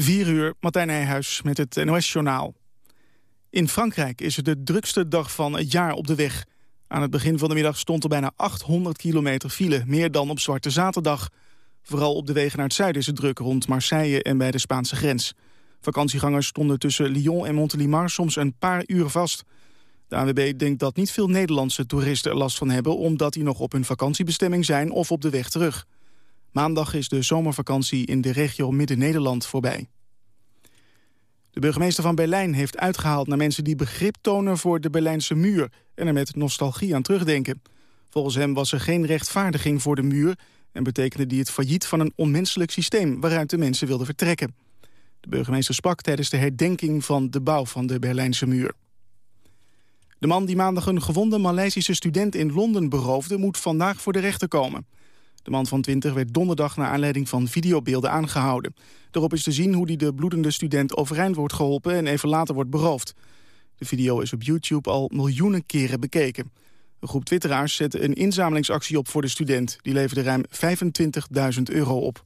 4 uur, Martijn Nijhuis met het NOS-journaal. In Frankrijk is het de drukste dag van het jaar op de weg. Aan het begin van de middag stond er bijna 800 kilometer file, meer dan op Zwarte Zaterdag. Vooral op de wegen naar het zuiden is het druk rond Marseille en bij de Spaanse grens. Vakantiegangers stonden tussen Lyon en Montélimar soms een paar uur vast. De ANWB denkt dat niet veel Nederlandse toeristen er last van hebben... omdat die nog op hun vakantiebestemming zijn of op de weg terug. Maandag is de zomervakantie in de regio Midden-Nederland voorbij. De burgemeester van Berlijn heeft uitgehaald naar mensen die begrip tonen voor de Berlijnse muur en er met nostalgie aan terugdenken. Volgens hem was er geen rechtvaardiging voor de muur en betekende die het failliet van een onmenselijk systeem waaruit de mensen wilden vertrekken. De burgemeester sprak tijdens de herdenking van de bouw van de Berlijnse muur. De man die maandag een gewonde Maleisische student in Londen beroofde... moet vandaag voor de rechter komen. De man van 20 werd donderdag naar aanleiding van videobeelden aangehouden. Daarop is te zien hoe hij de bloedende student overeind wordt geholpen... en even later wordt beroofd. De video is op YouTube al miljoenen keren bekeken. Een groep twitteraars zette een inzamelingsactie op voor de student. Die leverde ruim 25.000 euro op.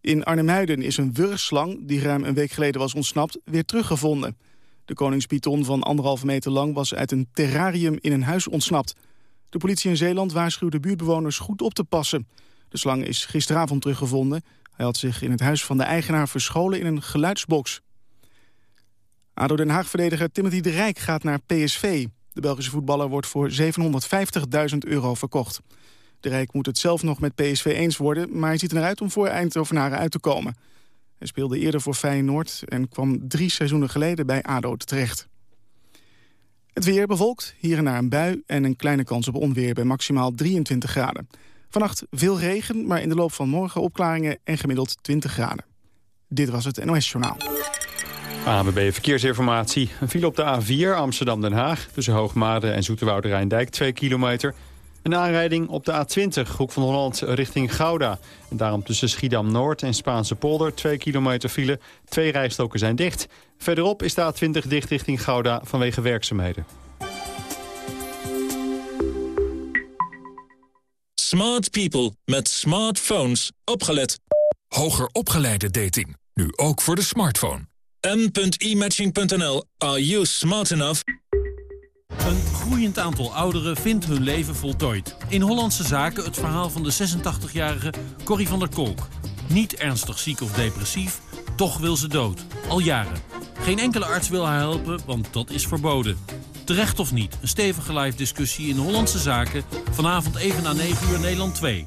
In Arnhemuiden is een wurgslang, die ruim een week geleden was ontsnapt, weer teruggevonden. De koningspython van anderhalve meter lang was uit een terrarium in een huis ontsnapt. De politie in Zeeland waarschuwde buurtbewoners goed op te passen. De slang is gisteravond teruggevonden. Hij had zich in het huis van de eigenaar verscholen in een geluidsbox. ADO Den Haag-verdediger Timothy de Rijk gaat naar PSV. De Belgische voetballer wordt voor 750.000 euro verkocht. De Rijk moet het zelf nog met PSV eens worden... maar hij ziet eruit om voor Eindhovenaren uit te komen. Hij speelde eerder voor Feyenoord en kwam drie seizoenen geleden bij ADO terecht. Het weer bevolkt, hier en daar een bui en een kleine kans op onweer bij maximaal 23 graden. Vannacht veel regen, maar in de loop van morgen opklaringen en gemiddeld 20 graden. Dit was het NOS Journaal. ABB Verkeersinformatie. Een file op de A4 Amsterdam-Den Haag tussen Hoogmade en Zoeterwoude Rijndijk 2 kilometer. Een aanrijding op de A20, Hoek van Holland richting Gouda. En daarom tussen Schiedam-Noord en Spaanse polder 2 kilometer file. Twee rijstroken zijn dicht. Verderop is de A20 dicht richting Gouda vanwege werkzaamheden. Smart people met smartphones. Opgelet. Hoger opgeleide dating. Nu ook voor de smartphone. m.imatching.nl. Are you smart enough? Een groeiend aantal ouderen vindt hun leven voltooid. In Hollandse Zaken het verhaal van de 86-jarige Corrie van der Kolk. Niet ernstig ziek of depressief, toch wil ze dood. Al jaren. Geen enkele arts wil haar helpen, want dat is verboden. Terecht of niet, een stevige live discussie in Hollandse Zaken... vanavond even na 9 uur Nederland 2.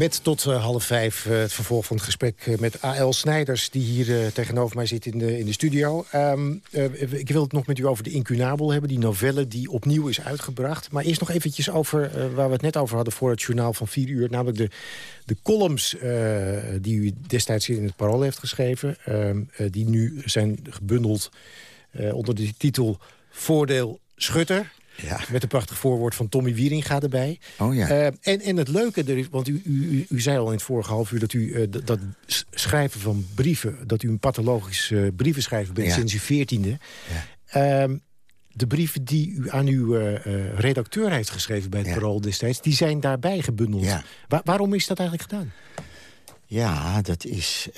Met tot uh, half vijf uh, het vervolg van het gesprek uh, met A.L. Snijders... die hier tegenover mij zit in de, in de studio. Um, ik wil het nog met u over de Incunabel hebben. Die novelle die opnieuw is uitgebracht. Maar eerst nog eventjes over waar we het net over hadden... voor het journaal van vier uur. Namelijk de, de columns die u destijds in het Parool heeft geschreven. Ehm, die nu zijn gebundeld onder de titel Voordeel Schutter... Ja. Met een prachtig voorwoord van Tommy Wieringa erbij. Oh ja. Uh, en, en het leuke, er is, want u, u, u zei al in het vorige half uur... dat u uh, dat schrijven van brieven... dat u een pathologisch uh, brievenschrijver bent Ja. sinds uw veertiende. Ja. Ehm, de brieven die u aan uw redacteur heeft geschreven bij het. Parool destijds... die zijn daarbij gebundeld. Wa- waarom is dat eigenlijk gedaan? Ja, dat is...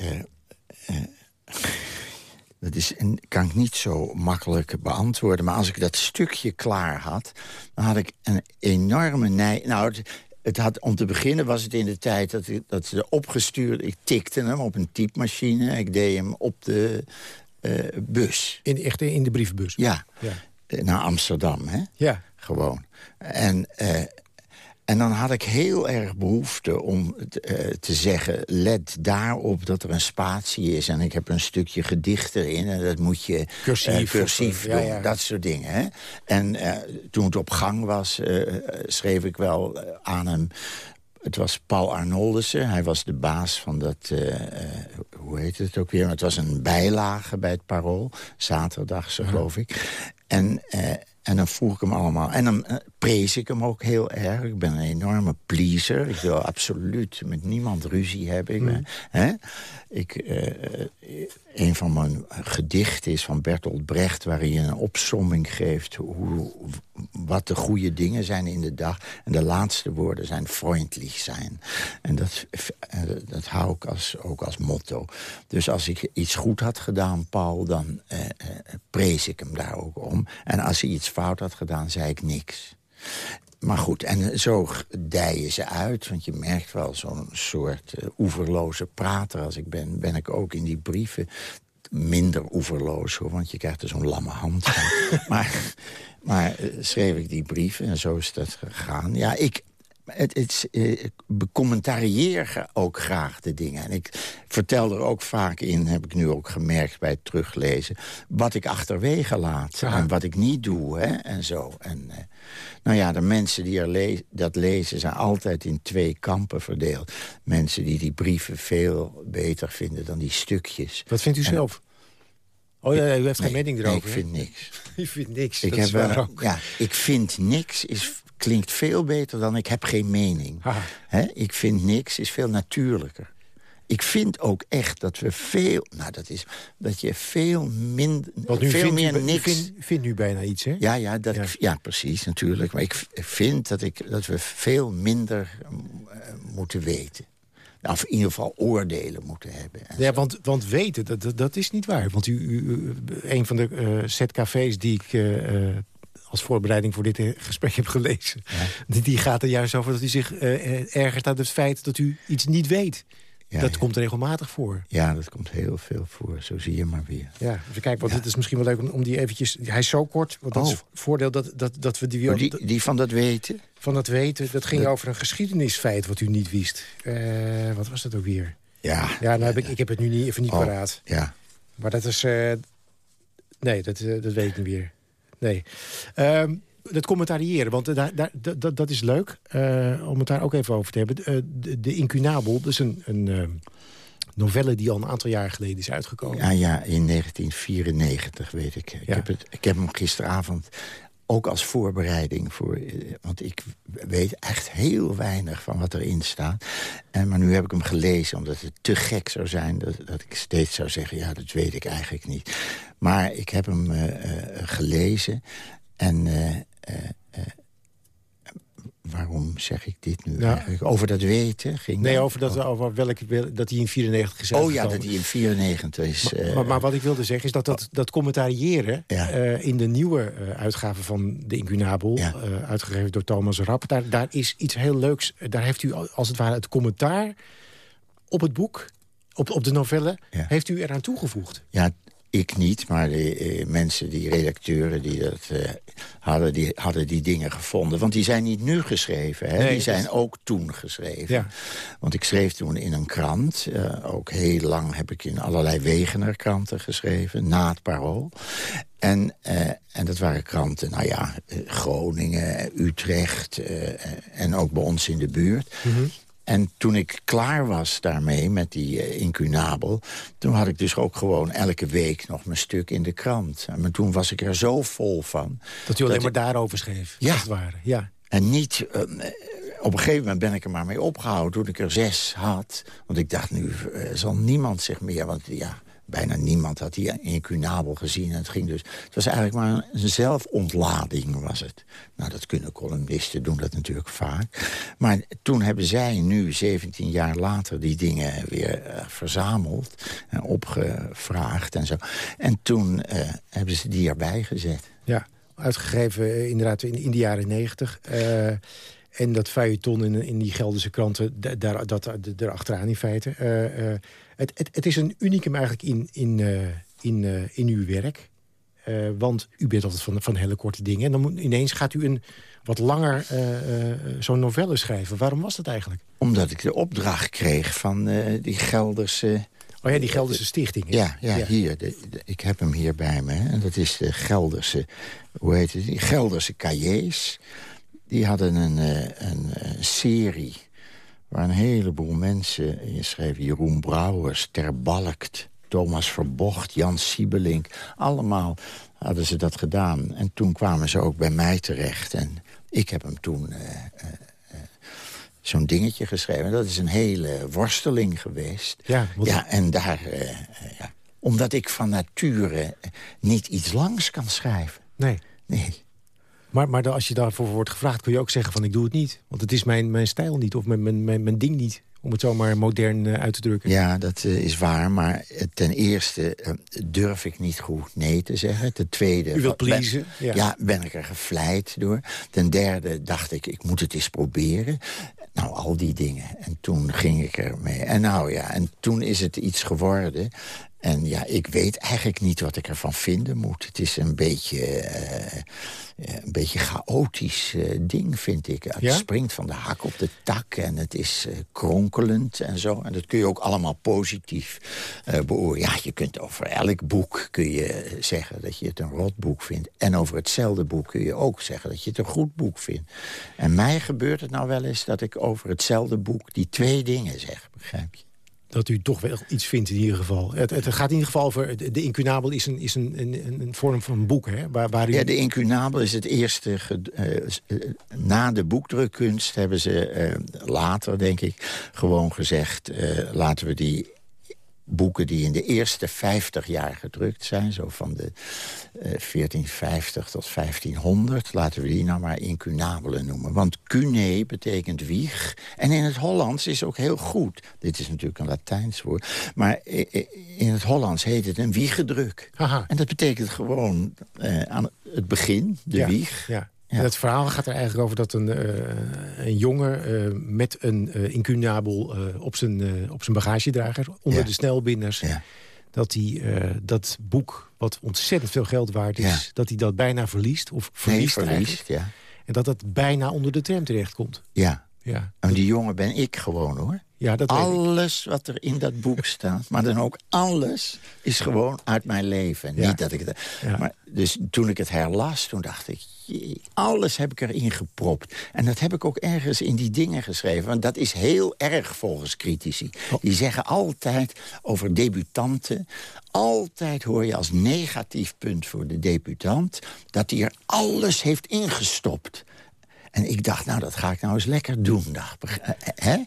dat is kan ik niet zo makkelijk beantwoorden. Maar als ik dat stukje klaar had... dan had ik een enorme neiging... Nou, het, het had, om te beginnen was het in de tijd dat, ik- dat ze opgestuurd... Ik tikte hem op een typemachine. Ik deed hem op de eh, bus. In, echt in de brievenbus? Ja, Ja. eh, naar Amsterdam, hè? Ja. Gewoon. En, eh, en dan had ik heel erg behoefte om eh, te zeggen... let daarop dat er een spatie is. En ik heb een stukje gedicht erin. En dat moet je Cursief eh, cursief ja, doen. ja. Dat soort dingen. Hè? En eh, toen het op gang was, eh, schreef ik wel eh, aan hem... Het was Paul Arnoldussen. Hij was de baas van dat, eh, eh, hoe heet het ook weer? Het was een bijlage bij het Parool. Zaterdagse, geloof ik. En, uh, en dan vroeg ik hem allemaal. En dan uh, prees ik hem ook heel erg. Ik ben een enorme pleaser. Ik wil absoluut met niemand ruzie hebben. Ik ben, hè? Ik, uh, een van mijn gedichten is van Bertolt Brecht... waarin je een opsomming geeft hoe, wat de goede dingen zijn in de dag. En de laatste woorden zijn freundlich zijn. En dat, dat hou ik als, ook als motto. Dus als ik iets goed had gedaan, Paul, dan eh, prees ik hem daar ook om. En als hij iets fout had gedaan, zei ik niks. Maar goed, en zo dijen ze uit. Want je merkt wel zo'n soort uh, oeverloze prater als ik ben. Ben ik ook in die brieven minder oeverloos, hoor. Want je krijgt er zo'n lamme hand van. maar maar uh, schreef ik die brieven en zo is dat gegaan. Ja, ik, het, het, ik becommentarieer ook graag de dingen. En ik vertel er ook vaak in, heb ik nu ook gemerkt bij het teruglezen... wat ik achterwege laat ja. en wat ik niet doe hè, en zo. En, uh, nou ja, de mensen die er le dat lezen zijn altijd in twee kampen verdeeld. Mensen die die brieven veel beter vinden dan die stukjes. Wat vindt u en, zelf? Oh ja, u heeft geen nee, mening erover. Nee, ik vind niks. U vindt niks, ik dat heb, is waar ook. Ja, ik vind niks is, klinkt veel beter dan ik heb geen mening. He? Ik vind niks is veel natuurlijker. Ik vind ook echt dat we veel... Nou, dat is dat je veel minder... Veel vindt meer u, niks... Vindt, vindt nu bijna iets, hè? Ja, ja, dat, Ja. precies, natuurlijk. Maar ik vind dat, ik, dat we veel minder uh, moeten weten. Of in ieder geval oordelen moeten hebben. En Ja, zo. want, want weten, dat, dat, dat is niet waar. Want u, u, een van de eh set cafés die ik eh, eh, als voorbereiding voor dit eh, gesprek heb gelezen... Die, die gaat er juist over dat u zich eh, eh, ergert aan het feit dat u iets niet weet. Ja, dat ja. komt regelmatig voor. Ja, dat komt heel veel voor. Zo zie je maar weer. Ja, even kijken, want het is misschien wel leuk om, om die eventjes... Hij is zo kort, want dat is Oh. het voordeel dat, dat, dat we die, die, die van dat weten? van dat weten... dat ging Dat- over een geschiedenisfeit wat u niet wist. Wat was dat ook weer? Ja. Ja, nou heb ik, ik heb het nu niet, even niet Oh. paraat. Ja. Maar dat is... nee, dat, dat weet ik niet meer. Nee. Ehm, dat commentariëren, want eh, daar, daar, dat- dat, is leuk eh, om het daar ook even over te hebben. Eh, de, de Incunabel, dat is een, een novelle die al een aantal jaar geleden is uitgekomen. Ja, ja, in 1994 weet ik. Ik, Ja. heb het, ik heb hem gisteravond ook als voorbereiding voor... eh, Want ik weet echt heel weinig van wat erin staat. En, maar nu heb ik hem gelezen, omdat het te gek zou zijn... dat, dat ik steeds zou zeggen, ja, dat weet ik eigenlijk niet. Maar ik heb hem eh, eh, gelezen en... waarom zeg ik dit nu Ja. eigenlijk? Over dat weten ging Nee, dat? over, dat, over welke, wel- dat hij in 94 is Oh ja, dat hij in 94 is... Maar, eh, maar, maar wat ik wilde zeggen is dat dat, dat commentariëren... Ja. eh, in de nieuwe eh, uitgave van de Incunabel... Ja. uitgegeven door Thomas Rapp... Daar, daar is iets heel leuks. Daar heeft u als het ware het commentaar op het boek... op, op de novelle, heeft u eraan toegevoegd. Ja, ik niet, maar de eh, mensen, die redacteuren die dat eh, hadden, die hadden die dingen gevonden. Want die zijn niet nu geschreven, hè? Nee, die zijn is- ook toen geschreven. Ja. Want ik schreef toen in een krant. eh, ook heel lang heb ik in allerlei Wegener-kranten geschreven, na het Parool. En, en dat waren kranten, nou ja, Groningen, Utrecht en ook bij ons in de buurt. En toen ik klaar was daarmee, met die eh, incunabel... toen had ik dus ook gewoon elke week nog mijn stuk in de krant. Maar toen was ik er zo vol van. Dat u alleen Dat maar daarover schreef, Ja. het ware. Ja. En niet... eh, op een gegeven moment ben ik er maar mee opgehouden toen ik er zes had. Want ik dacht, nu eh, zal niemand zich meer... Want ja, bijna niemand had die incunabel gezien. En het, ging dus, het was eigenlijk maar een zelfontlading was het. Nou, dat kunnen columnisten doen dat natuurlijk vaak. Maar toen hebben zij nu, 17 jaar later, die dingen weer eh, verzameld... en opgevraagd en zo. En toen eh, hebben ze die erbij gezet. Ja, uitgegeven eh, inderdaad in, de jaren negentig. Eh, en dat feuilleton in, in die Gelderse kranten, da- daar, dat erachteraan in feite. Eh, eh, het, het, het is een unicum eigenlijk in, in, eh, in, eh, in uw werk. Eh, want u bent altijd van, van hele korte dingen. En dan moet, ineens gaat u een wat langer eh, eh, zo'n novelle schrijven. Waarom was dat eigenlijk? Omdat ik de opdracht kreeg van eh, die Gelderse... Oh ja, die Gelderse stichting. Ja, ja, hier. De, de- ik heb hem hier bij me. Hè. En dat is de Gelderse... Hoe heet het? Die Gelderse cahiers. Die hadden een, eh, een, eh, serie waar een heleboel mensen inschreven. Jeroen Brouwers, Terbalkt, Thomas Verbocht, Jan Siebelink. Allemaal hadden ze dat gedaan. En toen kwamen ze ook bij mij terecht. En ik heb hem toen... eh, eh, eh, Zo'n dingetje geschreven. Dat is een hele worsteling geweest. Ja, ja en daar... eh, eh, ja. Omdat ik van nature eh, niet iets langs kan schrijven. Nee. Nee. Maar, maar als je daarvoor wordt gevraagd, kun je ook zeggen van ik doe het niet. Want het is mijn, mijn stijl niet of mijn, mijn, mijn, mijn ding niet. Om het zomaar modern eh, uit te drukken. Ja, dat eh, is waar. Maar eh, ten eerste durf ik niet goed nee te zeggen. Ten tweede... U wilt ben- pleasen, ja. ja. ben ik er gevleid door. Ten derde dacht ik, ik moet het eens proberen. Nou, al die dingen. En toen ging ik ermee. En nou ja, en toen is het iets geworden. En ja, ik weet eigenlijk niet wat ik ervan vinden moet. Het is een beetje, eh, eh, een beetje chaotisch eh, ding, vind ik. Het Ja? springt van de hak op de tak en het is kronkelend en zo. En dat kun je ook allemaal positief beoordelen. Ja, je kunt over elk boek kun je zeggen dat je het een rotboek vindt. En over hetzelfde boek kun je ook zeggen dat je het een goed boek vindt. En mij gebeurt het nou wel eens dat ik over hetzelfde boek die twee dingen zeg, begrijp je? Dat u toch wel iets vindt in ieder geval. Het, het gaat in ieder geval over... De, incunabel is, een, is een, een, een vorm van boek, hè? Waar, waar u... Ja, de incunabel is het eerste... eh, eh, na de boekdrukkunst hebben ze eh, later, denk ik, gewoon gezegd... laten we die boeken die in de eerste 50 jaar gedrukt zijn... zo van de eh, 1450 tot 1500... laten we die nou maar incunabelen noemen. Want cune betekent wieg. En in het Hollands is ook heel goed. Dit is natuurlijk een Latijns woord. Maar in het Hollands heet het een wiegedruk. En dat betekent gewoon eh, aan het begin, de ja, wieg. Ja. Ja. En het verhaal gaat er eigenlijk over dat een, eh, een jongen eh, met een eh, incunabel op, zijn, op zijn bagagedrager... onder Ja. de snelbinders, Ja. dat hij dat boek, wat ontzettend veel geld waard is... Dat hij dat bijna verliest, of Nee, verliest, verliest. En dat dat bijna onder de tram terechtkomt. ja. Ja, En die jongen ben ik gewoon, hoor. ja dat weet ik. Alles wat er in dat boek staat, maar dan ook alles, is gewoon uit mijn leven. Ja. Niet dat ik het... Ja. Maar dus toen ik het herlas, toen dacht ik... jee, alles heb ik erin gepropt. En dat heb ik ook ergens in die dingen geschreven. Want dat is heel erg volgens critici. Die zeggen altijd over debutanten... altijd hoor je als negatief punt voor de debutant... dat hij er alles heeft ingestopt. En ik dacht, nou, dat ga ik nou eens lekker doen. Dacht, eh, eh, hè?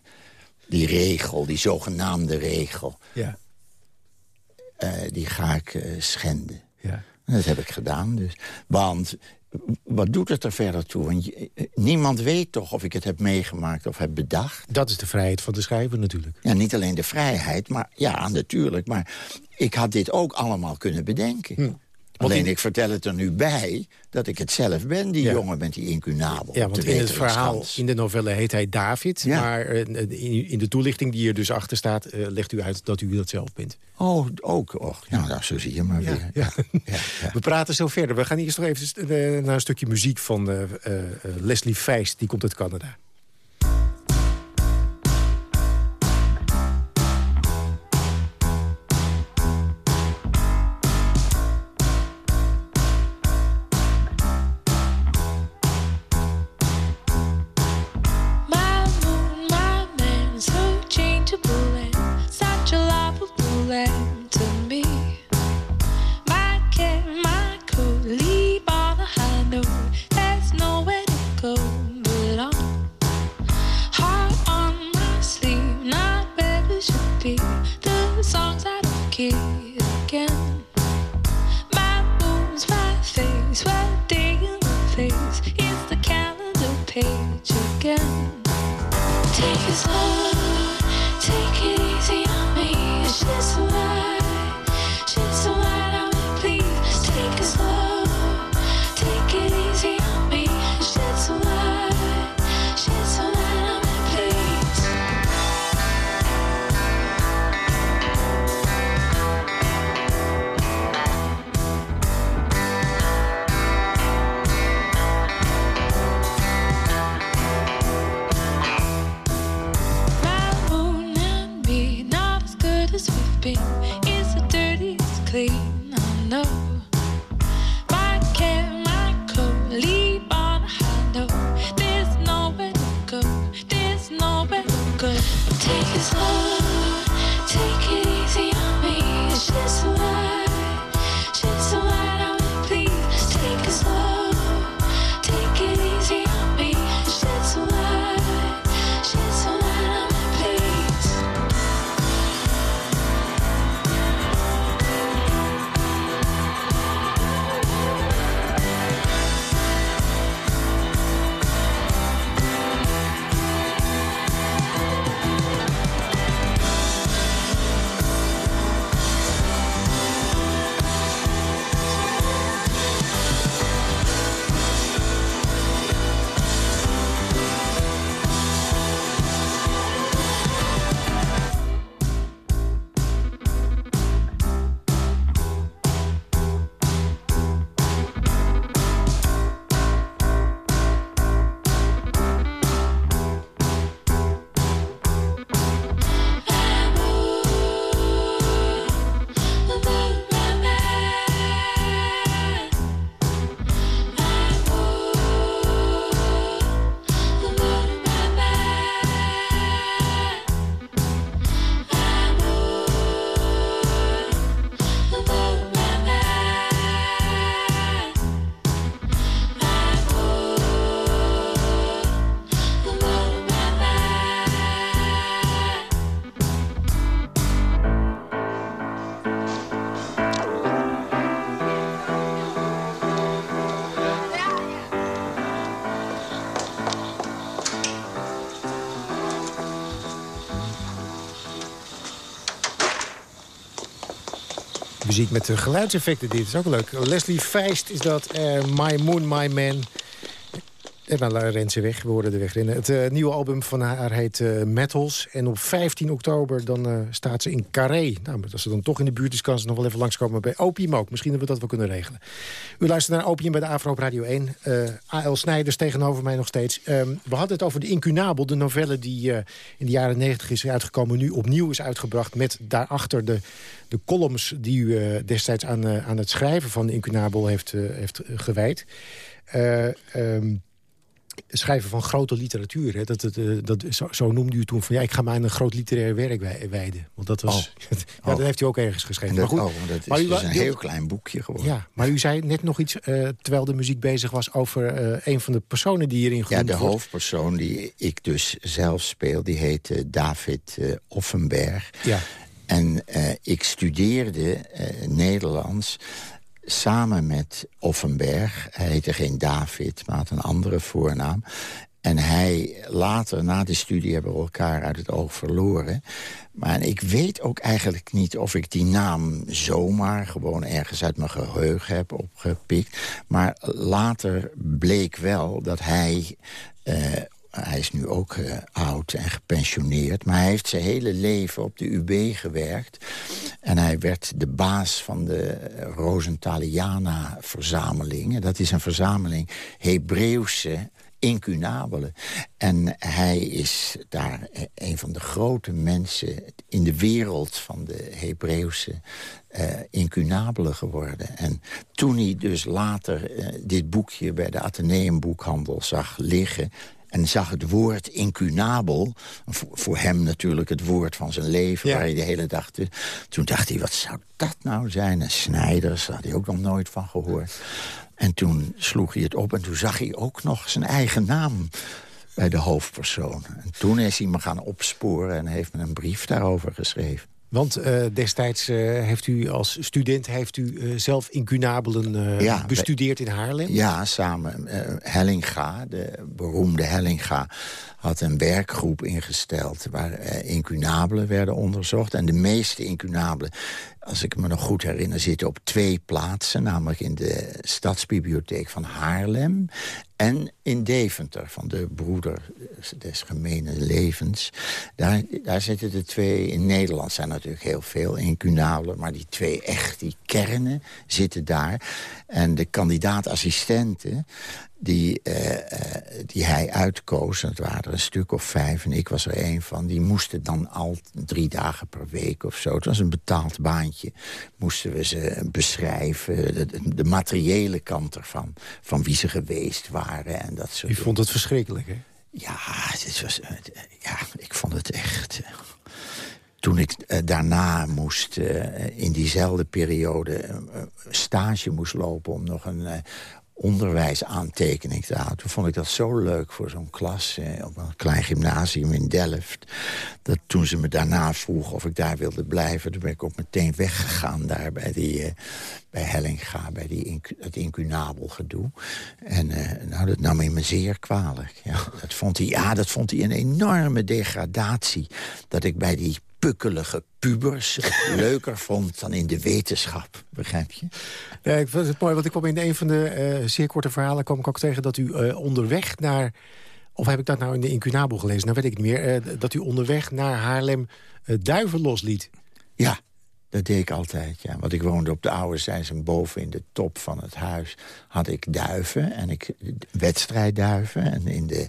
Die regel, die zogenaamde regel, Ja, eh, die ga ik schenden. ja. En dat heb ik gedaan dus. Want wat doet het er verder toe? Want je- niemand weet toch of ik het heb meegemaakt of heb bedacht. Dat is de vrijheid van de schrijver natuurlijk. Ja, niet alleen de vrijheid, maar ja, natuurlijk. Maar ik had dit ook allemaal kunnen bedenken. Alleen ik vertel het er nu bij dat ik het zelf ben, die Ja. jongen met die incunabel. Ja, want in het verhaal, in de novelle heet hij David. Ja. Maar eh, in, in de toelichting die er dus achter staat... eh, legt u uit dat u dat zelf bent. Oh, ook. Och, ja, nou, zo zie je maar weer. ja. We praten zo verder. We gaan eerst nog even eh, naar een stukje muziek van eh, eh, eh, Leslie Feist. Die komt uit Canada. Muziek met de geluidseffecten, dit is ook leuk. Leslie Feist is dat, eh, My Moon, My Man. En dan rent weg, we hoorden de weg rennen. Het eh, nieuwe album van haar heet eh, Metals. En op 15 oktober dan eh, staat ze in Carré. Nou, als ze dan toch in de buurt is, kan ze nog wel even langskomen bij Opium ook. Misschien hebben we dat wel kunnen regelen. U luistert naar Opium bij de Afro op Radio 1. A.L. Snijders tegenover mij nog steeds. Ehm, we hadden het over de Incunabel, de novelle die in de jaren 90 is uitgekomen. Nu opnieuw is uitgebracht met daarachter de, de columns... die u destijds aan, aan het schrijven van de Incunabel heeft, heeft gewijd. Um, schrijven van grote literatuur. Hè. Dat, dat, dat, zo, zo, noemde u toen van ja, ik ga mij aan een groot literair werk wijden. Want dat was. Oh. ja, dat oh. heeft u ook ergens geschreven. Dat, maar goed, oh, dat is maar u, dus een heel klein boekje geworden. Ja, maar u zei net nog iets uh, terwijl de muziek bezig was over uh, een van de personen die hierin genoemd Ja, de hoofdpersoon die ik dus zelf speel, die heet uh, David Offenberg. Ja. En ik studeerde Nederlands samen met Offenberg. Hij heette geen David, maar had een andere voornaam. En hij, later, na de studie, hebben we elkaar uit het oog verloren. Maar ik weet ook eigenlijk niet of ik die naam zomaar... gewoon ergens uit mijn geheugen heb opgepikt. Maar later bleek wel dat hij uh, hij is nu ook uh, oud en gepensioneerd. Maar hij heeft zijn hele leven op de UB gewerkt. En hij werd de baas van de Rosentaliana-verzameling. Dat is een verzameling Hebreeuwse incunabelen. En hij is daar een van de grote mensen in de wereld van de Hebreeuwse uh, incunabelen geworden. En toen hij dus later dit boekje bij de Atheneum boekhandel zag liggen en zag het woord incunabel, voor, hem natuurlijk het woord van zijn leven... waar hij de hele dag... toen dacht hij, wat zou dat nou zijn? En Snijders, daar had hij ook nog nooit van gehoord. En toen sloeg hij het op en toen zag hij ook nog zijn eigen naam bij de hoofdpersoon. En toen is hij me gaan opsporen en heeft me een brief daarover geschreven. Want uh, destijds uh, heeft u als student heeft u, uh, zelf incunabelen ja, bestudeerd in Haarlem? Ja, samen. Hellinga, de beroemde Hellinga, had een werkgroep ingesteld... waar incunabelen werden onderzocht. En de meeste incunabelen als ik me nog goed herinner, zitten op twee plaatsen. Namelijk in de Stadsbibliotheek van Haarlem en in Deventer, van de broeder des gemene levens. Daar, daar zitten de twee, in Nederland zijn natuurlijk heel veel incunabelen... maar die twee echt, die kernen, zitten daar. En de kandidaat-assistenten, die, uh, uh, die hij uitkoos... het waren er een stuk of vijf en ik was er één van... die moesten dan al drie dagen per week of zo... het was een betaald baantje, moesten we ze beschrijven... de, de materiële kant ervan, van wie ze geweest waren en dat soort U vond het verschrikkelijk, hè? Ja, het was, uh, ja ik vond het echt toen ik uh, daarna moest, uh, in diezelfde periode, uh, stage moest lopen... om nog een onderwijsaantekening te houden. Toen vond ik dat zo leuk voor zo'n klas eh, op een klein gymnasium in Delft. Dat toen ze me daarna vroegen of ik daar wilde blijven... toen ben ik ook meteen weggegaan daar bij, die, uh, bij Hellinga, bij die het incunabel gedoe. En uh, nou, dat nam hij me zeer kwalijk. Ja. Dat, vond hij, ja, dat vond hij een enorme degradatie. Dat ik bij die pukkelige pubers leuker vond dan in de wetenschap. Begrijp je? Ja, ik vond het mooi, want ik kwam in een van de uh, zeer korte verhalen... kwam ik ook tegen dat u uh, onderweg naar... of heb ik dat nou in de incunabel gelezen? Nou weet ik niet meer. Uh, dat u onderweg naar Haarlem duiven losliet. Ja, dat deed ik altijd, ja. Want ik woonde op de oude zijs en boven in de top van het huis had ik duiven. En ik wedstrijdduiven. En in de,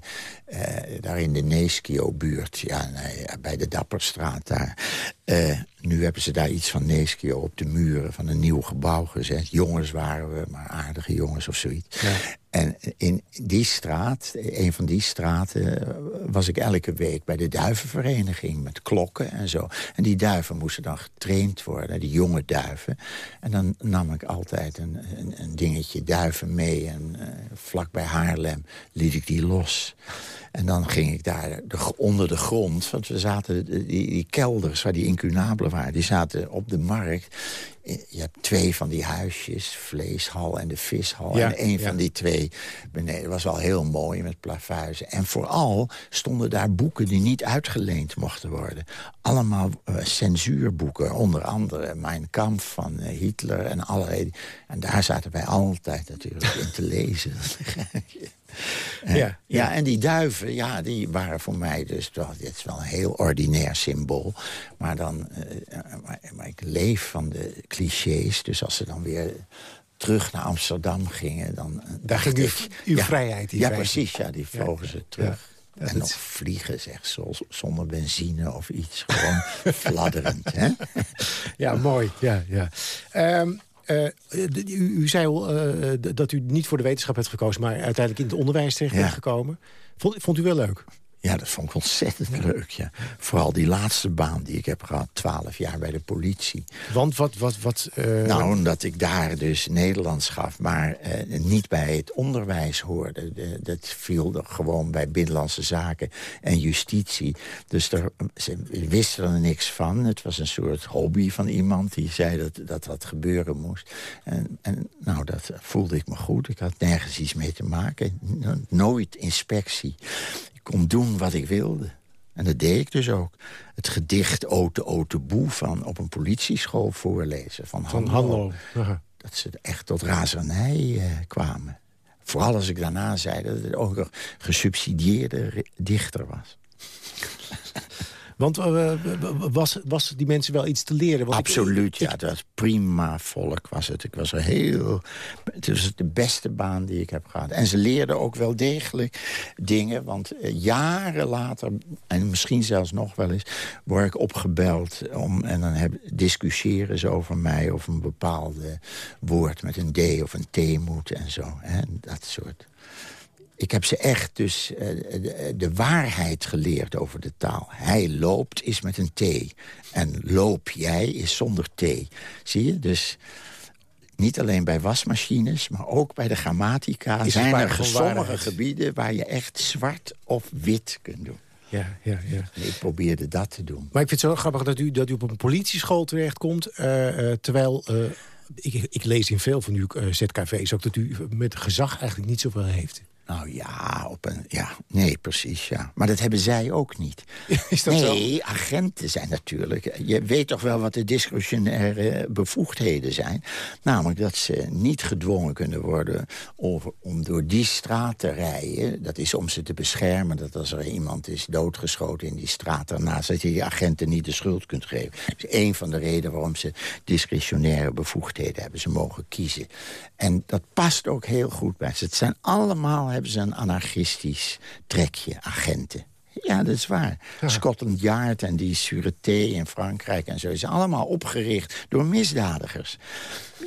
uh, daar in de Neeskio-buurt, ja, bij de Dapperstraat daar... Uh, nu hebben ze daar iets van Neeskio op de muren van een nieuw gebouw gezet. Jongens waren we, maar aardige jongens of zoiets. Ja. En in die straat, een van die straten, was ik elke week bij de duivenvereniging met klokken en zo. En die duiven moesten dan getraind worden, die jonge duiven. En dan nam ik altijd een, een, een dingetje duiven mee en uh, vlak bij Haarlem liet ik die los. En dan ging ik daar de, onder de grond, want we zaten, die, die, kelders waar die incunabelen waren... die zaten op de markt je hebt twee van die huisjes, vleeshal en de vishal. Ja, en een ja. van die twee beneden was wel heel mooi met plafuizen. En vooral stonden daar boeken die niet uitgeleend mochten worden. Allemaal eh, censuurboeken, onder andere Mein Kampf van eh, Hitler en allerlei. En daar zaten wij altijd natuurlijk in te lezen. Eh, Ja, ja, en die duiven, ja, die waren voor mij dus... wel- Dit is wel een heel ordinair symbool. Maar, dan, maar, maar ik leef van de clichés. Dus als ze dan weer terug naar Amsterdam gingen... dan eh, dacht ging uw- ik... uw ja, vrijheid Ja, precies. Ja, die vlogen ze terug. Ja, en is- vliegen, zeg, zo- zonder benzine of iets. Gewoon fladderend, hè? Ja, mooi. Ja, ja. Ehm, eh, u, u zei al eh, dat u niet voor de wetenschap hebt gekozen... maar uiteindelijk in het onderwijs terecht bent gekomen. Vond, vond u wel leuk? Ja, dat vond ik ontzettend leuk, ja. Vooral die laatste baan die ik heb gehad, twaalf jaar bij de politie. Want wat... wat, wat eh, Nou, omdat ik daar dus Nederlands gaf, maar eh, niet bij het onderwijs hoorde. De- dat viel er gewoon bij Binnenlandse Zaken en Justitie. Dus er, ze wisten er niks van. Het was een soort hobby van iemand die zei dat dat, dat gebeuren moest. En, en nou, dat voelde ik me goed. Ik had nergens iets mee te maken. No- Nooit inspectie. Kon doen wat ik wilde. En dat deed ik dus ook. Het gedicht Ote Ote Boe van op een politieschool voorlezen. Van, van Hanlo. Dat ze echt tot razernij eh, kwamen. Vooral als ik daarna zei dat het ook een gesubsidieerde dichter was. Want eh, was, was die mensen wel iets te leren? Want ik- Absoluut, ja. Het was prima volk was het. Ik was er heel... Het was de beste baan die ik heb gehad. En ze leerden ook wel degelijk dingen. Want eh, jaren later, en misschien zelfs nog wel eens... word ik opgebeld om, en dan heb, discussiëren ze over mij... of een bepaalde woord met een D of een T moet en zo. Hè, dat soort... Ik heb ze echt dus eh, de, de waarheid geleerd over de taal. Hij loopt is met een T. En loop jij is zonder T. Zie je? Dus niet alleen bij wasmachines, maar ook bij de grammatica... er zijn er sommige gebieden waar je echt zwart of wit kunt doen. Ja, ja, ja. Ik probeerde dat te doen. Maar ik vind het zo grappig dat u, dat u op een politieschool terechtkomt... eh, terwijl... ik, ik lees in veel van uw ZKV's ook dat u met gezag eigenlijk niet zoveel heeft. Nou ja, op een, ja, nee, precies, ja. Maar dat hebben zij ook niet. Is dat zo? nee, agenten zijn natuurlijk... Je weet toch wel wat de discretionaire bevoegdheden zijn. Namelijk dat ze niet gedwongen kunnen worden over, om door die straat te rijden. Dat is om ze te beschermen dat als er iemand is doodgeschoten in die straat... daarnaast dat je die agenten niet de schuld kunt geven. Dat is een van de redenen waarom ze discretionaire bevoegdheden hebben. Ze mogen kiezen. En dat past ook heel goed bij ze. Het zijn allemaal, hebben ze een anarchistisch trekje, agenten. Ja, dat is waar. Scotland Yard en die Sûreté in Frankrijk en zo... is allemaal opgericht door misdadigers.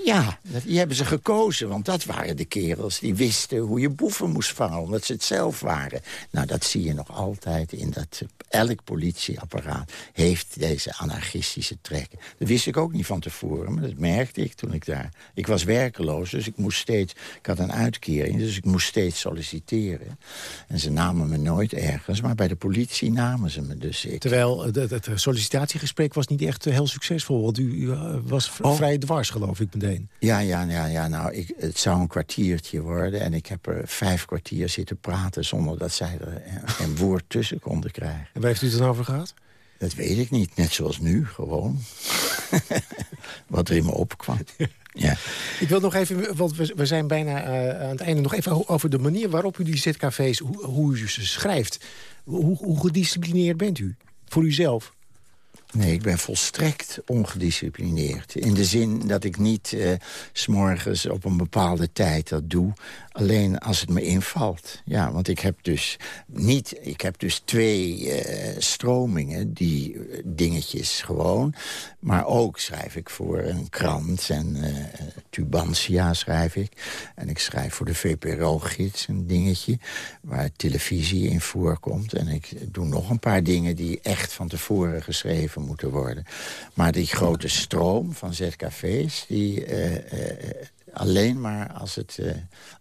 Ja, die hebben ze gekozen, want dat waren de kerels... die wisten hoe je boeven moest vangen, omdat ze het zelf waren. Nou, dat zie je nog altijd in dat... Elk politieapparaat heeft deze anarchistische trekken. Dat wist ik ook niet van tevoren, maar dat merkte ik toen ik daar... Ik was werkeloos, dus ik moest steeds... Ik had een uitkering, dus ik moest steeds solliciteren. En ze namen me nooit ergens, maar bij de politie namen ze me dus. Ik, Terwijl eh, het, het sollicitatiegesprek was niet echt eh, heel succesvol. Want u, u, eh, was Oh. vrij dwars, geloof ik, meteen. Ja, ja, ja, ja nou, ik, het zou een kwartiertje worden... en ik heb er vijf kwartier zitten praten... zonder dat zij er een, een woord tussen konden krijgen. En waar heeft u het dan over gehad? Dat weet ik niet, net zoals nu, gewoon. Wat er in me opkwam. Ja. Ik wil nog even, want we, we zijn bijna eh, aan het einde... nog even over de manier waarop u die ZKV's, hoe, hoe u ze schrijft. Hoe, hoe gedisciplineerd bent u? Voor uzelf? Nee, ik ben volstrekt ongedisciplineerd. In de zin dat ik niet eh, s s'morgens op een bepaalde tijd dat doe. Alleen als het me invalt. Ja, want ik heb dus niet... Ik heb dus twee eh, stromingen, die eh, dingetjes gewoon. Maar ook schrijf ik voor een krant. En eh, Tubantia schrijf ik. En ik schrijf voor de VPRO-gids een dingetje... waar televisie in voorkomt. En ik doe nog een paar dingen die echt van tevoren geschreven moeten worden. Maar die grote stroom van ZKV's... die alleen maar als, het, eh,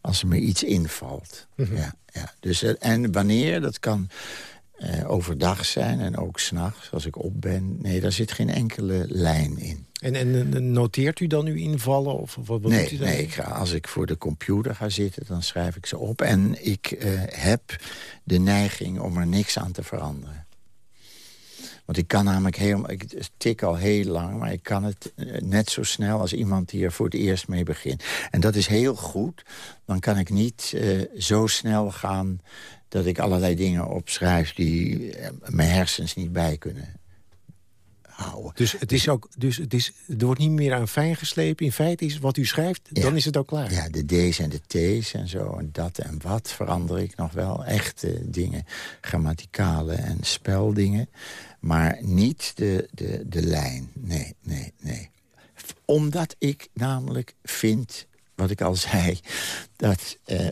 als er me iets invalt. ja, ja. Dus, eh, en wanneer, dat kan eh, overdag zijn en ook s'nachts als ik op ben. Nee, daar zit geen enkele lijn in. En, en noteert u dan uw invallen? Of wat, wat nee, doet u dan? nee ik ga, als ik voor de computer ga zitten, dan schrijf ik ze op. En ik heb de neiging om er niks aan te veranderen. Want ik kan namelijk helemaal... Ik tik al heel lang, maar ik kan het eh, net zo snel... als iemand die er voor het eerst mee begint. En dat is heel goed. Dan kan ik niet eh, zo snel gaan dat ik allerlei dingen opschrijf... die eh, mijn hersens niet bij kunnen houden. Dus, het is ook, dus het is, er wordt niet meer aan fijn geslepen. In feite is wat u schrijft, dan is het ook klaar. Ja, de D's en de T's en zo, en dat en wat verander ik nog wel. Echte dingen, grammaticale en speldingen. Maar niet de, de, de lijn, nee, nee, nee. Omdat ik namelijk vind, wat ik al zei... dat eh,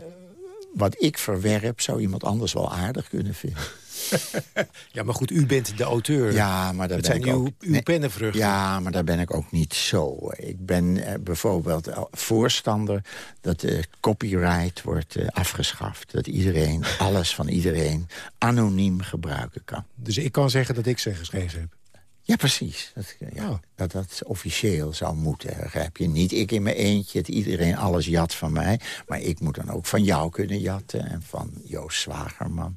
wat ik verwerp, zou iemand anders wel aardig kunnen vinden. Ja, maar goed, u bent de auteur. Ja, maar daar ben zijn ik uw, ook... uw nee, pennenvruchten. Ja, maar daar ben ik ook niet zo. Ik ben eh, bijvoorbeeld al voorstander dat de copyright wordt eh, afgeschaft. Dat iedereen, alles van iedereen, anoniem gebruiken kan. Dus ik kan zeggen dat ik ze geschreven heb. Ja, precies. Dat, ja, Oh. dat dat officieel zou moeten, begrijp je? Niet ik in mijn eentje, dat iedereen alles jat van mij. Maar ik moet dan ook van jou kunnen jatten. En van Joost Zwagerman.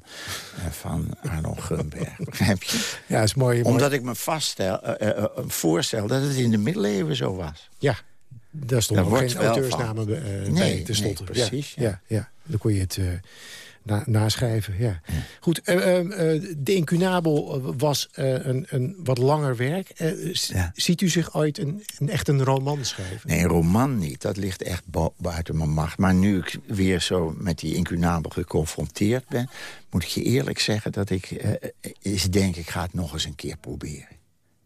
En van Arno Gunberg, begrijp je? Ja, is mooi. mooi. Omdat ik me vaststel, eh, eh, eh, voorstel dat het in de middeleeuwen zo was. Ja, daar stond Daar geen auteursnamen eh, Nee, bij nee, precies, Ja, ja. ja. dan kon je het na, naschrijven. Ja. Goed, eh, eh, eh, de incunabel was een, een wat langer werk. Ja. Ziet u zich ooit een, een, echt een roman schrijven? Nee, een roman niet. Dat ligt echt bu- buiten mijn macht. Maar nu ik weer zo met die incunabel geconfronteerd ben... moet ik je eerlijk zeggen dat ik is denk ik ga het nog eens een keer proberen.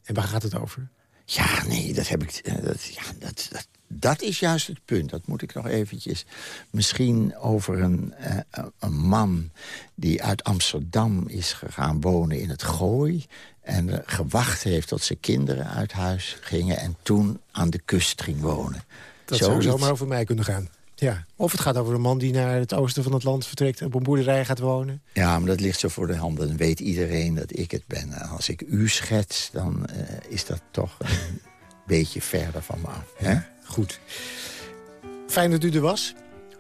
En waar gaat het over? Ja, nee, dat heb ik. eh, Dat, ja, dat, dat, dat is juist het punt. Dat moet ik nog eventjes. Misschien over een, eh, een man die uit Amsterdam is gegaan wonen in het Gooi. En eh, gewacht heeft tot zijn kinderen uit huis gingen. En toen aan de kust ging wonen. Dat zou Zoiets. zomaar over mij kunnen gaan. Ja. Of het gaat over een man die naar het oosten van het land vertrekt... en op een boerderij gaat wonen. Ja, maar dat ligt zo voor de hand. Dan weet iedereen dat ik het ben. En als ik u schets, dan eh, is dat toch een beetje verder van me af. Hè? Goed. Fijn dat u er was.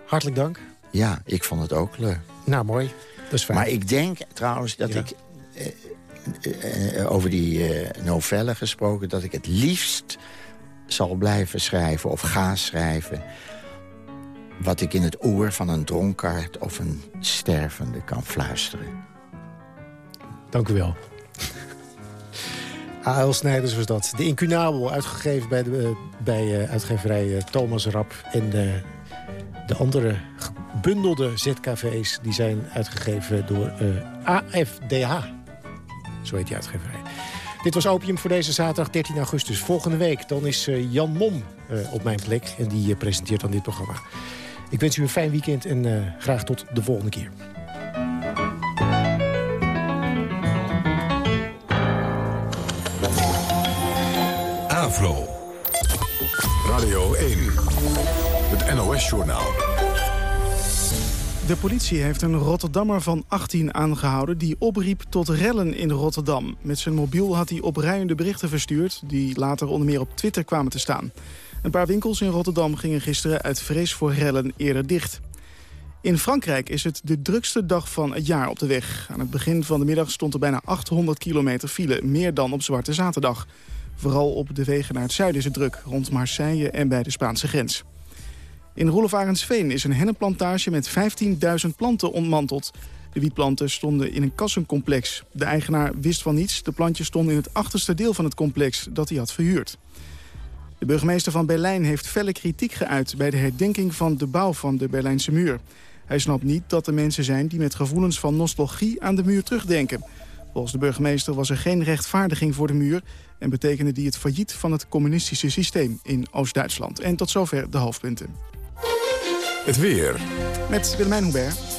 Hartelijk dank. Ja, ik vond het ook leuk. Nou, mooi. Dat is fijn. Maar ik denk trouwens dat Ja. ik... eh, eh, over die eh, novelle gesproken... dat ik het liefst zal blijven schrijven of ga schrijven... wat ik in het oor van een dronkaard of een stervende kan fluisteren. Dank u wel. A.L. Snijders was dat. De Incunabel, uitgegeven bij, de, eh, bij eh, uitgeverij eh, Thomas Rap. En eh, de andere gebundelde ZKV's... die zijn uitgegeven door eh, AFDH. Zo heet die uitgeverij. Dit was Opium voor deze zaterdag 13 augustus. Volgende week dan is Jan Mom eh, op mijn plek. En die presenteert dan dit programma. Ik wens u een fijn weekend en eh, graag tot de volgende keer. Avro. Radio 1. Het NOS-journaal. De politie heeft een Rotterdammer van 18 aangehouden... die opriep tot rellen in Rotterdam. Met zijn mobiel had hij opruiende berichten verstuurd... die later onder meer op Twitter kwamen te staan. Een paar winkels in Rotterdam gingen gisteren uit vrees voor rellen eerder dicht. In Frankrijk is het de drukste dag van het jaar op de weg. Aan het begin van de middag stond er bijna 800 kilometer file, meer dan op Zwarte Zaterdag. Vooral op de wegen naar het zuiden is het druk, rond Marseille en bij de Spaanse grens. In Roelof Arendsveen is een hennenplantage met 15.000 planten ontmanteld. De wietplanten stonden in een kassencomplex. De eigenaar wist van niets. De plantjes stonden in het achterste deel van het complex dat hij had verhuurd. De burgemeester van Berlijn heeft felle kritiek geuit... bij de herdenking van de bouw van de Berlijnse muur. Hij snapt niet dat er mensen zijn die met gevoelens van nostalgie aan de muur terugdenken. Volgens de burgemeester was er geen rechtvaardiging voor de muur... en betekende die het failliet van het communistische systeem in Oost-Duitsland. En tot zover de hoofdpunten. Het weer. Met Willemijn Hubert.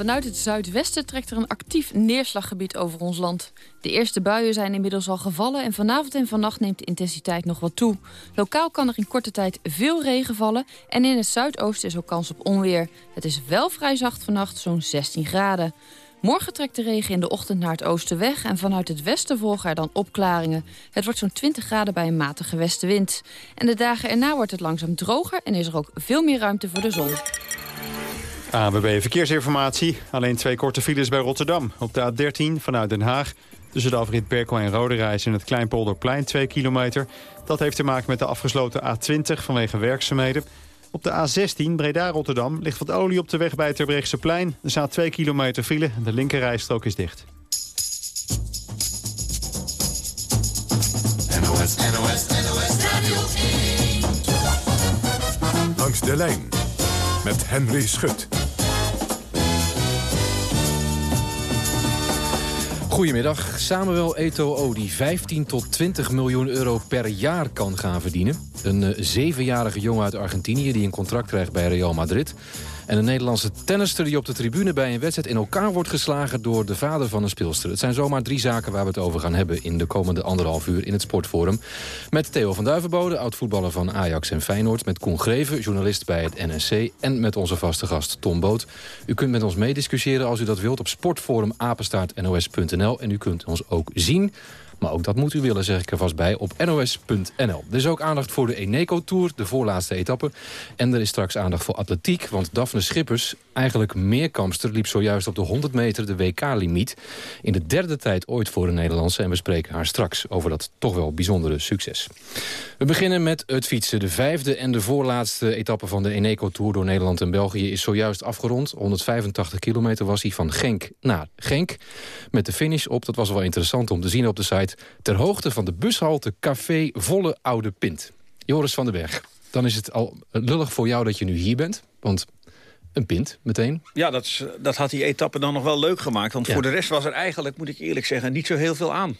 Vanuit het zuidwesten trekt er een actief neerslaggebied over ons land. De eerste buien zijn inmiddels al gevallen... en vanavond en vannacht neemt de intensiteit nog wat toe. Lokaal kan er in korte tijd veel regen vallen... en in het zuidoosten is ook kans op onweer. Het is wel vrij zacht vannacht, zo'n 16 graden. Morgen trekt de regen in de ochtend naar het oosten weg... en vanuit het westen volgen er dan opklaringen. Het wordt zo'n 20 graden bij een matige westenwind. En de dagen erna wordt het langzaam droger... en is er ook veel meer ruimte voor de zon. ANWB Verkeersinformatie. Alleen twee korte files bij Rotterdam. Op de A13 vanuit Den Haag. Tussen de afrit Berkel en Roderijs en het Kleinpolderplein 2 kilometer. Dat heeft te maken met de afgesloten A20 vanwege werkzaamheden. Op de A16 Breda-Rotterdam ligt wat olie op de weg bij het plein. Er staat 2 kilometer file. De linkerrijstrook is dicht. NOS, NOS, NOS Radio Langs de lijn met Henry Schut. Goedemiddag. Samuel Eto'o die 15 tot 20 miljoen euro per jaar kan gaan verdienen. Een eh, zevenjarige jongen uit Argentinië die een contract krijgt bij Real Madrid. En een Nederlandse tennister die op de tribune bij een wedstrijd in elkaar wordt geslagen door de vader van een speelster. Het zijn zomaar drie zaken waar we het over gaan hebben in de komende anderhalf uur in het Sportforum. Met Theo van Duivenbode, oud-voetballer van Ajax en Feyenoord. Met Koen Greven, journalist bij het NSC. En met onze vaste gast Tom Boot. U kunt met ons meediscussiëren als u dat wilt op sportforumapenstaartnos.nl. En u kunt ons ook zien maar ook dat moet u willen, zeg ik er vast bij, op nos.nl. Er is ook aandacht voor de Eneco Tour, de voorlaatste etappe. En er is straks aandacht voor atletiek, want Daphne Schippers... eigenlijk meerkampster, liep zojuist op de 100 meter de WK-limiet. In de derde tijd ooit voor een Nederlandse. En we spreken haar straks over dat toch wel bijzondere succes. We beginnen met het fietsen. De vijfde en de voorlaatste etappe van de Eneco Tour door Nederland en België is zojuist afgerond. 185 kilometer was hij van Genk naar Genk. Met de finish op, dat was wel interessant om te zien op de site... ter hoogte van de bushalte Café Volle Oude Pint. Joris van den Berg, dan is het al lullig voor jou dat je nu hier bent. Want een pint meteen. Ja, dat, is, dat had die etappe dan nog wel leuk gemaakt. Want voor de rest was er eigenlijk, moet ik eerlijk zeggen, niet zo heel veel aan.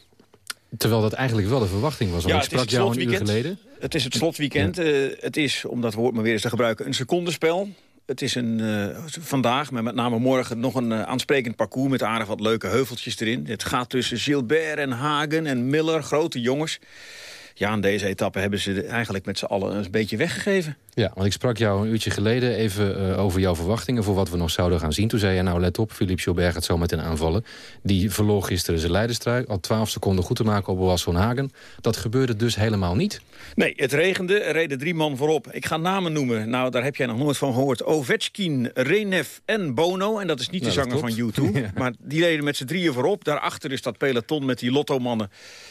Terwijl dat eigenlijk wel de verwachting was. Want ik sprak jou een uur geleden. Het is het slotweekend. Ja. Uh, het is, om dat woord maar weer eens te gebruiken, een secondenspel. Het is een, uh, vandaag, maar met name morgen, nog een uh, aansprekend parcours... met aardig wat leuke heuveltjes erin. Het gaat tussen Gilbert en Hagen en Miller, grote jongens. Ja, aan deze etappe hebben ze eigenlijk met z'n allen een beetje weggegeven. Ja, want ik sprak jou een uurtje geleden even uh, over jouw verwachtingen... voor wat we nog zouden gaan zien. Toen zei je, nou let op, Philippe Gilbert gaat zo meteen aanvallen. Die verloor gisteren zijn leiderstrui. Al 12 seconden goed te maken op Boas van Hagen. Dat gebeurde dus helemaal niet. Nee, het regende. Er reden drie man voorop. Ik ga namen noemen. Nou, daar heb jij nog nooit van gehoord. Ovechkin, Renev en Bono. En dat is niet nou, de zanger van U2. ja. Maar die reden met z'n drieën voorop. Daarachter is dat peloton met die lottomannen.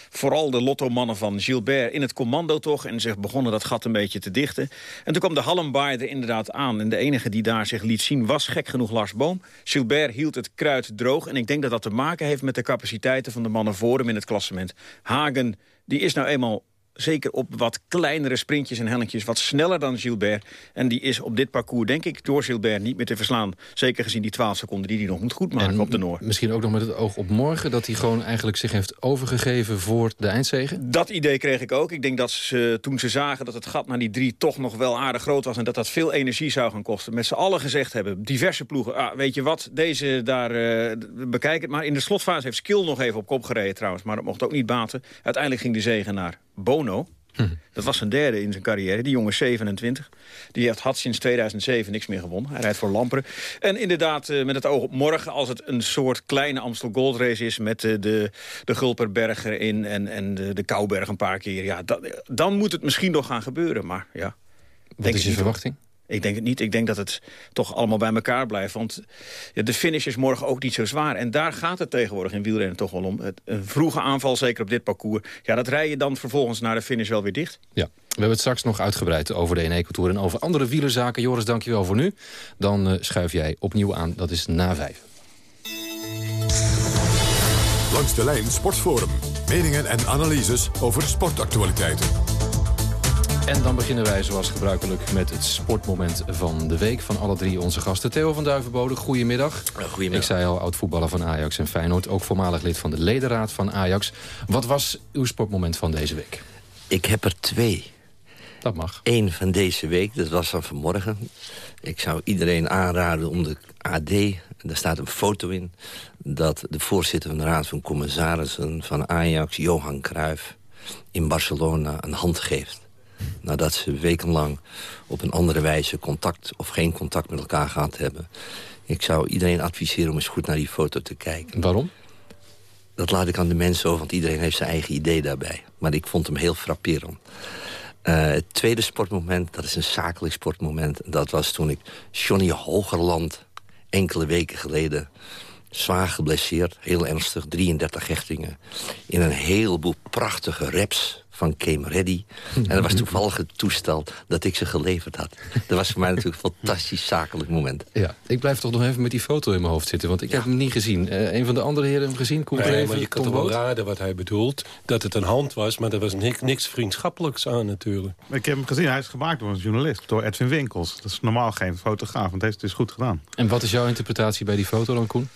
Vooral de lottomannen van Gilbert in het commando toch. En ze begonnen dat gat een beetje te dichten. En toen kwam de Hallenbaai er inderdaad aan. En de enige die daar zich liet zien was gek genoeg Lars Boom. Gilbert hield het kruid droog. En ik denk dat dat te maken heeft met de capaciteiten van de mannen voor hem in het klassement. Hagen, die is nou eenmaal zeker op wat kleinere sprintjes en hellinkjes... wat sneller dan Gilbert. En die is op dit parcours, denk ik, door Gilbert niet meer te verslaan. Zeker gezien die 12 seconden die hij nog moet goedmaken en op de Noord. Misschien ook nog met het oog op morgen... dat hij gewoon eigenlijk zich heeft overgegeven voor de eindzegen? Dat idee kreeg ik ook. Ik denk dat ze, toen ze zagen dat het gat naar die drie toch nog wel aardig groot was... en dat dat veel energie zou gaan kosten. Met z'n allen gezegd hebben, diverse ploegen... Ah, weet je wat, deze daar, uh, bekijk het maar. In de slotfase heeft Skill nog even op kop gereden trouwens. Maar dat mocht ook niet baten. Uiteindelijk ging de zegen naar Bono. Hm. Dat was zijn derde in zijn carrière. Die jongen 27. Die heeft, had sinds 2007 niks meer gewonnen. Hij rijdt voor Lamperen. En inderdaad, uh, met het oog op morgen... als het een soort kleine Amstel Gold Race is... met uh, de, de Gulperberg erin en, en de, de Kouberg een paar keer... Ja, dat, dan moet het misschien nog gaan gebeuren. Maar ja, Wat is je verwachting? Ik denk het niet. Ik denk dat het toch allemaal bij elkaar blijft. Want ja, de finish is morgen ook niet zo zwaar. En daar gaat het tegenwoordig in wielrennen toch wel om. Het, een vroege aanval, zeker op dit parcours. Ja, dat rij je dan vervolgens naar de finish wel weer dicht. Ja, we hebben het straks nog uitgebreid over de Eneco Tour... en over andere wielerzaken. Joris, dankjewel voor nu. Dan uh, schuif jij opnieuw aan. Dat is na vijf. Langs de lijn Sportforum. Meningen en analyses over sportactualiteiten. En dan beginnen wij zoals gebruikelijk met het sportmoment van de week... van alle drie onze gasten. Theo van Duivenbode, goedemiddag. goedemiddag. Ik zei al, oud-voetballer van Ajax en Feyenoord. Ook voormalig lid van de ledenraad van Ajax. Wat was uw sportmoment van deze week? Ik heb er twee. Dat mag. Eén van deze week, dat was van vanmorgen. Ik zou iedereen aanraden om de AD, daar staat een foto in... dat de voorzitter van de Raad van Commissarissen van Ajax, Johan Cruijff... in Barcelona een hand geeft nadat ze wekenlang op een andere wijze contact of geen contact met elkaar gehad hebben. Ik zou iedereen adviseren om eens goed naar die foto te kijken. Waarom? Dat laat ik aan de mensen over, want iedereen heeft zijn eigen idee daarbij. Maar ik vond hem heel frapperend. Uh, het tweede sportmoment, dat is een zakelijk sportmoment. Dat was toen ik Johnny Hogerland enkele weken geleden zwaar geblesseerd, heel ernstig, 33 hechtingen. In een heleboel prachtige reps van Came Ready. En dat was toevallig het toestel dat ik ze geleverd had. Dat was voor mij natuurlijk een fantastisch zakelijk moment. Ja, ik blijf toch nog even met die foto in mijn hoofd zitten, want ik heb hem niet gezien. Uh, een van de andere heren hem gezien, Koen nee, maar je kan toch wel raden wat hij bedoelt. Dat het een hand was, maar er was niks, niks vriendschappelijks aan natuurlijk. Ik heb hem gezien, hij is gemaakt door een journalist, door Edwin Winkels. Dat is normaal geen fotograaf, want hij heeft het dus goed gedaan. En wat is jouw interpretatie bij die foto dan, Koen?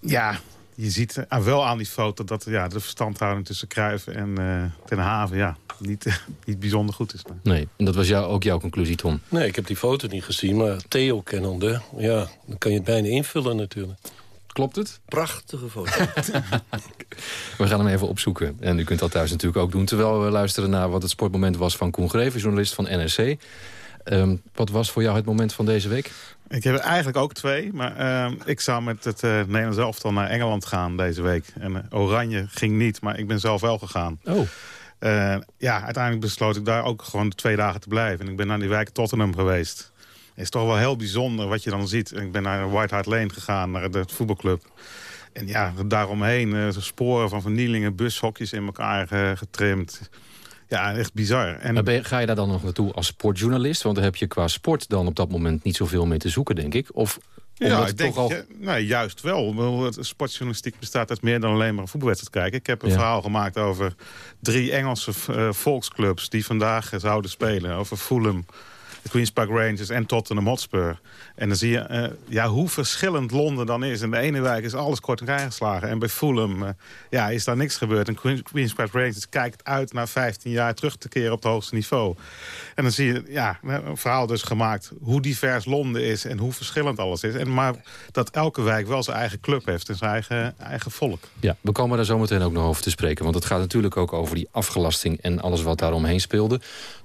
Ja, je ziet uh, wel aan die foto dat ja, de verstandhouding tussen Cruijff en uh, Ten Haven ja, niet, niet bijzonder goed is. Nee. nee, en dat was jou, ook jouw conclusie, Tom? Nee, ik heb die foto niet gezien, maar Theo kennende, ja, dan kan je het bijna invullen natuurlijk. Klopt het? Prachtige foto. we gaan hem even opzoeken. En u kunt dat thuis natuurlijk ook doen. Terwijl we luisteren naar wat het sportmoment was van Koen Greven, journalist van NRC. Um, wat was voor jou het moment van deze week? Ik heb eigenlijk ook twee. Maar uh, ik zou met het uh, Nederlands elftal naar Engeland gaan deze week. En uh, Oranje ging niet, maar ik ben zelf wel gegaan. Oh. ja, uiteindelijk besloot ik daar ook gewoon twee dagen te blijven. En ik ben naar die wijk Tottenham geweest. Het is toch wel heel bijzonder wat je dan ziet. Ik ben naar White Hart Lane gegaan, naar de voetbalclub. En ja, daaromheen sporen van vernielingen, bushokjes in elkaar getrimd. Ja, echt bizar. En... Maar ga je daar dan nog naartoe als sportjournalist? Want dan heb je qua sport dan op dat moment niet zoveel mee te zoeken, denk ik. Of ja, ik denk, al... ja, nou, juist wel. Sportjournalistiek bestaat uit meer dan alleen maar een voetbalwedstrijd kijken. Ik heb een verhaal gemaakt over drie Engelse uh, volksclubs... die vandaag zouden spelen. Over Fulham, Queen's Park Rangers en Tottenham Hotspur. En dan zie je uh, ja, hoe verschillend Londen dan is. In de ene wijk is alles kort geslagen. En bij Fulham uh, ja, is daar niks gebeurd. En Queen's Park Rangers kijkt uit naar 15 jaar terug te keren op het hoogste niveau. En dan zie je ja, een verhaal dus gemaakt hoe divers Londen is... en hoe verschillend alles is. En maar dat elke wijk wel zijn eigen club heeft en zijn eigen, eigen volk. Ja, we komen daar zo meteen ook nog over te spreken. Want het gaat natuurlijk ook over die afgelasting en alles wat daaromheen speelde.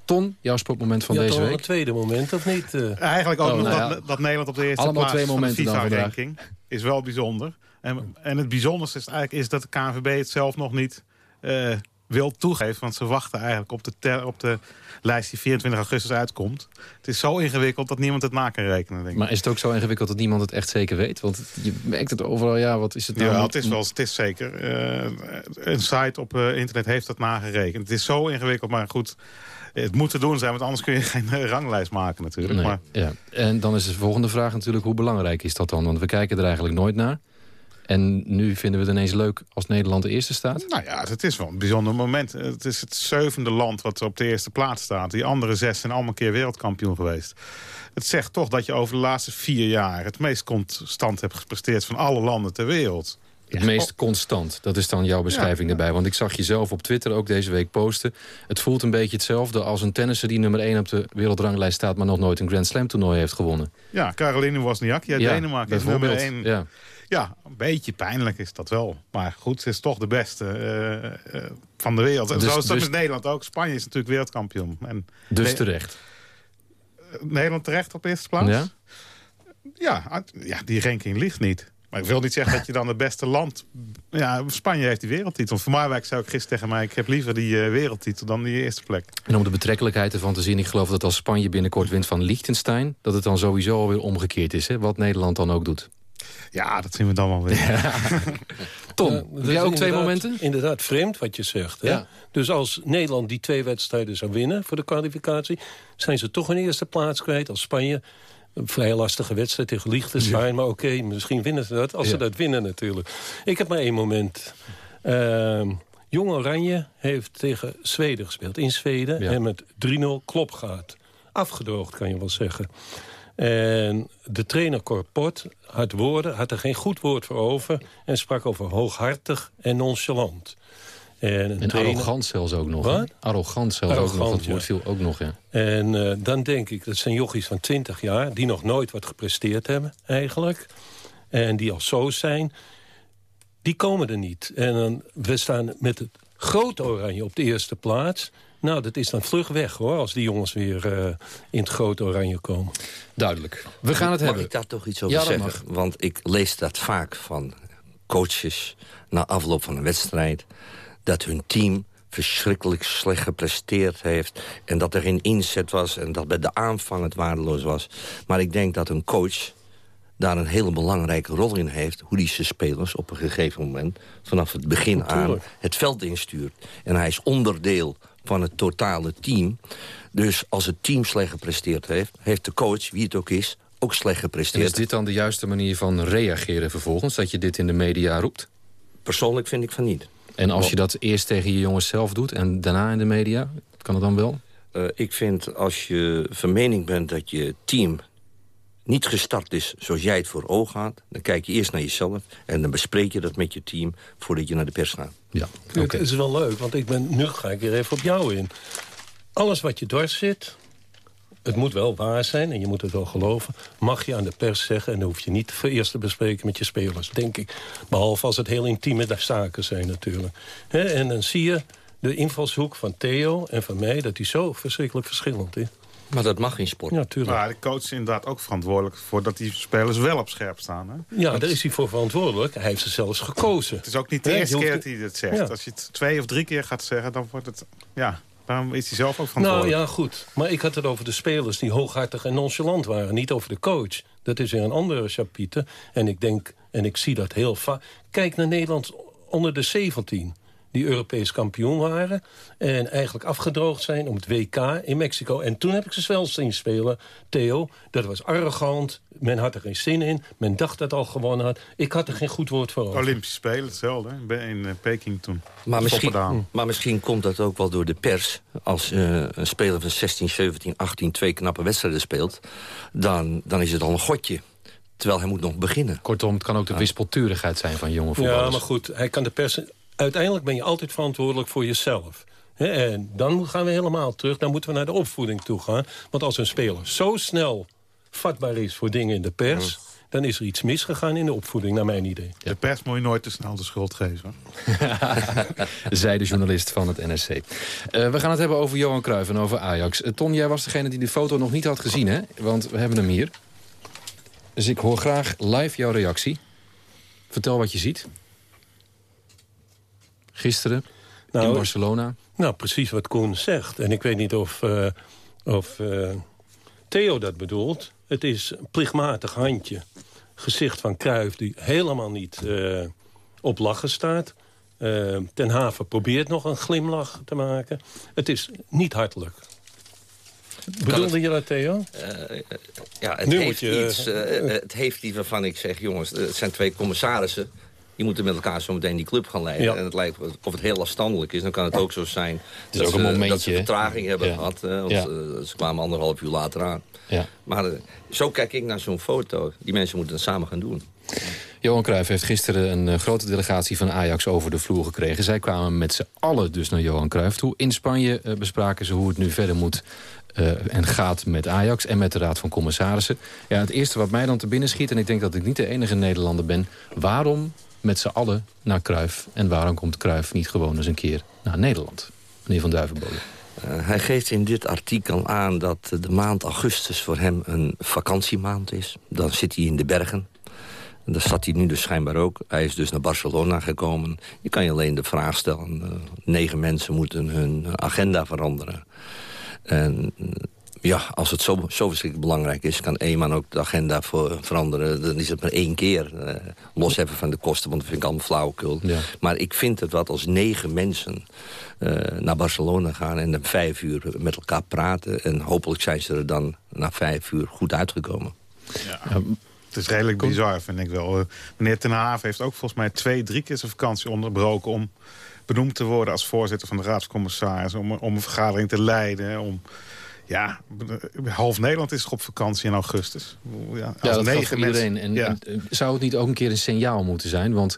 Ton, jouw sportmoment van deze week? een tweede moment, of niet? Uh... Eigenlijk ook oh, nog nou ja. dat, dat, Nederland op de eerste Allemaal plaats twee momenten van de FIFA-ranking is wel bijzonder. En, en het bijzonderste is eigenlijk is dat de KNVB het zelf nog niet uh, wil toegeven. Want ze wachten eigenlijk op de, ter, op de lijst die 24 augustus uitkomt. Het is zo ingewikkeld dat niemand het na kan rekenen. Denk ik. Maar is het ook zo ingewikkeld dat niemand het echt zeker weet? Want je merkt het overal, ja, wat is het nou? Ja, het is, wel, het is zeker. Uh, een site op uh, internet heeft dat nagerekend. Het is zo ingewikkeld, maar goed het moet te doen zijn, want anders kun je geen eh, ranglijst maken natuurlijk. Nee, maar... ja. En dan is de volgende vraag natuurlijk, hoe belangrijk is dat dan? Want we kijken er eigenlijk nooit naar. En nu vinden we het ineens leuk als Nederland de eerste staat? Nou ja, het is wel een bijzonder moment. Het is het zevende land wat op de eerste plaats staat. Die andere zes zijn allemaal een keer wereldkampioen geweest. Het zegt toch dat je over de laatste vier jaar... het meest constant hebt gepresteerd van alle landen ter wereld. Het meest constant, dat is dan jouw beschrijving ja. erbij. Want ik zag je zelf op Twitter ook deze week posten. Het voelt een beetje hetzelfde als een tennisser die nummer 1 op de wereldranglijst staat... maar nog nooit een Grand Slam toernooi heeft gewonnen. Ja, Caroline Wozniacki uit ja, Denemarken is nummer 1. Ja. Ja, een beetje pijnlijk is dat wel. Maar goed, ze is toch de beste uh, uh, van de wereld. En dus, zo is dat dus, met Nederland ook. Spanje is natuurlijk wereldkampioen. En dus terecht? Nederland terecht op eerste plaats? Ja? Ja, ja, die ranking ligt niet. Maar ik wil niet zeggen dat je dan het beste land... Ja, Spanje heeft die wereldtitel. Voor Marwijk zei ook gisteren tegen mij... ik heb liever die uh, wereldtitel dan die eerste plek. En om de betrekkelijkheid ervan te zien... ik geloof dat als Spanje binnenkort wint van Liechtenstein... dat het dan sowieso alweer omgekeerd is. Hè? Wat Nederland dan ook doet. Ja, dat zien we dan wel weer. Ja. Tom, ja, jij ook twee momenten? Inderdaad, vreemd wat je zegt. Hè? Ja. Dus als Nederland die twee wedstrijden zou winnen voor de kwalificatie... zijn ze toch een eerste plaats kwijt. Als Spanje een vrij lastige wedstrijd tegen Liechtenstein. Ja. Maar oké, misschien winnen ze dat. Als ze dat winnen natuurlijk. Ik heb maar één moment. Uh, Jong Oranje heeft tegen Zweden gespeeld. In Zweden. En met 3-0 klop gaat. Afgedroogd kan je wel zeggen. En de trainer Corpot had woorden, had er geen goed woord voor over... en sprak over hooghartig en nonchalant. En, en arrogant zelfs ook nog. Wat? Arrogant zelfs ook nog. Dat woord viel ook nog, ja. En uh, dan denk ik, dat zijn jochies van 20 jaar... die nog nooit wat gepresteerd hebben, eigenlijk. En die al zo zijn. Die komen er niet. En dan, we staan met het groot oranje op de eerste plaats... Nou, dat is dan vlug weg, hoor, als die jongens weer uh, in het grote oranje komen. Duidelijk. We gaan het Mag hebben. ik daar toch iets over ja, zeggen? Mag. Want ik lees dat vaak van coaches na afloop van een wedstrijd... dat hun team verschrikkelijk slecht gepresteerd heeft... en dat er geen inzet was en dat bij de aanvang het waardeloos was. Maar ik denk dat een coach daar een hele belangrijke rol in heeft... hoe die zijn spelers op een gegeven moment vanaf het begin Natuurlijk. aan het veld instuurt. En hij is onderdeel van het totale team. Dus als het team slecht gepresteerd heeft... heeft de coach, wie het ook is, ook slecht En gepresteerd. is dit dan de juiste manier van reageren vervolgens? Dat je dit in de media roept? Persoonlijk vind ik van niet. En als je dat eerst tegen je jongens zelf doet en daarna in de media, kan het dan wel? Uh, ik vind als je van mening bent dat je team niet gestart is zoals jij het voor ogen had... dan kijk je eerst naar jezelf en dan bespreek je dat met je team... voordat je naar de pers gaat. Ja, okay. Het is wel leuk, want ik ben, nu ga ik weer even op jou in. Alles wat je dwars zit, het moet wel waar zijn... en je moet het wel geloven, mag je aan de pers zeggen... en dan hoef je niet eerst te bespreken met je spelers, denk ik. Behalve als het heel intieme zaken zijn natuurlijk. He, en dan zie je de invalshoek van Theo en van mij... dat die zo verschrikkelijk verschillend is. Maar dat mag in sport. Ja, tuurlijk. Maar de coach is inderdaad ook verantwoordelijk voor dat die spelers wel op scherp staan. Hè? Ja, daar is hij voor verantwoordelijk. Hij heeft ze zelfs gekozen. Het is ook niet de He, eerste keer dat hij dit zegt. Ja. Als je het twee of drie keer gaat zeggen, dan wordt het... Ja, daarom is hij zelf ook Nou verantwoordelijk. ja, goed. Maar ik had het over de spelers die hooghartig en nonchalant waren. Niet over de coach. Dat is weer een andere chapiter. En ik denk, en ik zie dat heel vaak... Kijk naar Nederland onder de 17 die Europees kampioen waren... en eigenlijk afgedroogd zijn om het WK in Mexico. En toen heb ik ze zelf zien spelen, Theo. Dat was arrogant, men had er geen zin in. Men dacht dat al gewonnen had. Ik had er geen goed woord voor over. Olympische Spelen, hetzelfde. hè? In uh, Peking toen. Maar misschien, Toppendaan. maar misschien komt dat ook wel door de pers. Als uh, een speler van 16, 17, 18 twee knappe wedstrijden speelt... dan, dan is het al een godje. Terwijl hij moet nog beginnen. Kortom, het kan ook de wispelturigheid zijn van jonge voetballers. Ja, maar goed, hij kan de pers uiteindelijk ben je altijd verantwoordelijk voor jezelf. En dan gaan we helemaal terug, dan moeten we naar de opvoeding toe gaan. Want als een speler zo snel vatbaar is voor dingen in de pers... dan is er iets misgegaan in de opvoeding, naar mijn idee. De pers moet je nooit te snel de schuld geven. Zij de journalist van het NSC. Uh, we gaan het hebben over Johan Cruijff en over Ajax. Uh, Ton, jij was degene die de foto nog niet had gezien, hè? Want we hebben hem hier. Dus ik hoor graag live jouw reactie. Vertel wat je ziet. Gisteren nou, in Barcelona. Nou, precies wat Koen zegt. En ik weet niet of, uh, of uh, Theo dat bedoelt. Het is een plichtmatig handje. Gezicht van Kruif die helemaal niet uh, op lachen staat. Ten Haven probeert nog een glimlach te maken. Het is niet hartelijk. Bedoelde het, je dat, Theo? ja, het nu heeft, moet je, iets, het heeft die waarvan ik zeg... jongens, het zijn twee commissarissen die moeten met elkaar zo meteen die club gaan leiden. Ja. En het lijkt of het heel afstandelijk is. Dan kan het ook zo zijn is dat, ook een ze, momentje, dat ze vertraging hebben ja. gehad. Hè, want ja. uh, ze kwamen anderhalf uur later aan. Ja. Maar uh, zo kijk ik naar zo'n foto. Die mensen moeten het samen gaan doen. Johan Cruijff heeft gisteren een uh, grote delegatie van Ajax over de vloer gekregen. Zij kwamen met z'n allen dus naar Johan Cruijff toe. In Spanje bespraken ze hoe het nu verder moet uh, en gaat met Ajax en met de Raad van Commissarissen. Ja, het eerste wat mij dan te binnen schiet... en ik denk dat ik niet de enige Nederlander ben... waarom met z'n allen naar Cruijff... en waarom komt Cruijff niet gewoon eens een keer naar Nederland? Meneer Van Duivenbode. Uh, hij geeft in dit artikel aan dat de maand augustus voor hem een vakantiemaand is. Dan zit hij in de bergen. En daar zat hij nu dus schijnbaar ook. Hij is dus naar Barcelona gekomen. Je kan je alleen de vraag stellen... Uh, negen mensen moeten hun agenda veranderen. En ja, als het zo, zo verschrikkelijk belangrijk is... kan één man ook de agenda voor veranderen. Dan is het maar één keer. Uh, los even van de kosten, want dat vind ik allemaal flauwekul. Ja. Maar ik vind het wat als negen mensen uh, naar Barcelona gaan... en dan vijf uur met elkaar praten. En hopelijk zijn ze er dan na vijf uur goed uitgekomen. Ja. Het is redelijk Kom. bizar, vind ik wel. Uh, meneer Ten Haven heeft ook volgens mij twee, drie keer zijn vakantie onderbroken... om benoemd te worden als voorzitter van de raadscommissaris... om, om een vergadering te leiden, om... Ja, half Nederland is toch op vakantie in augustus. Ja, ja dat geldt voor iedereen. En, ja. en, zou het niet ook een keer een signaal moeten zijn? Want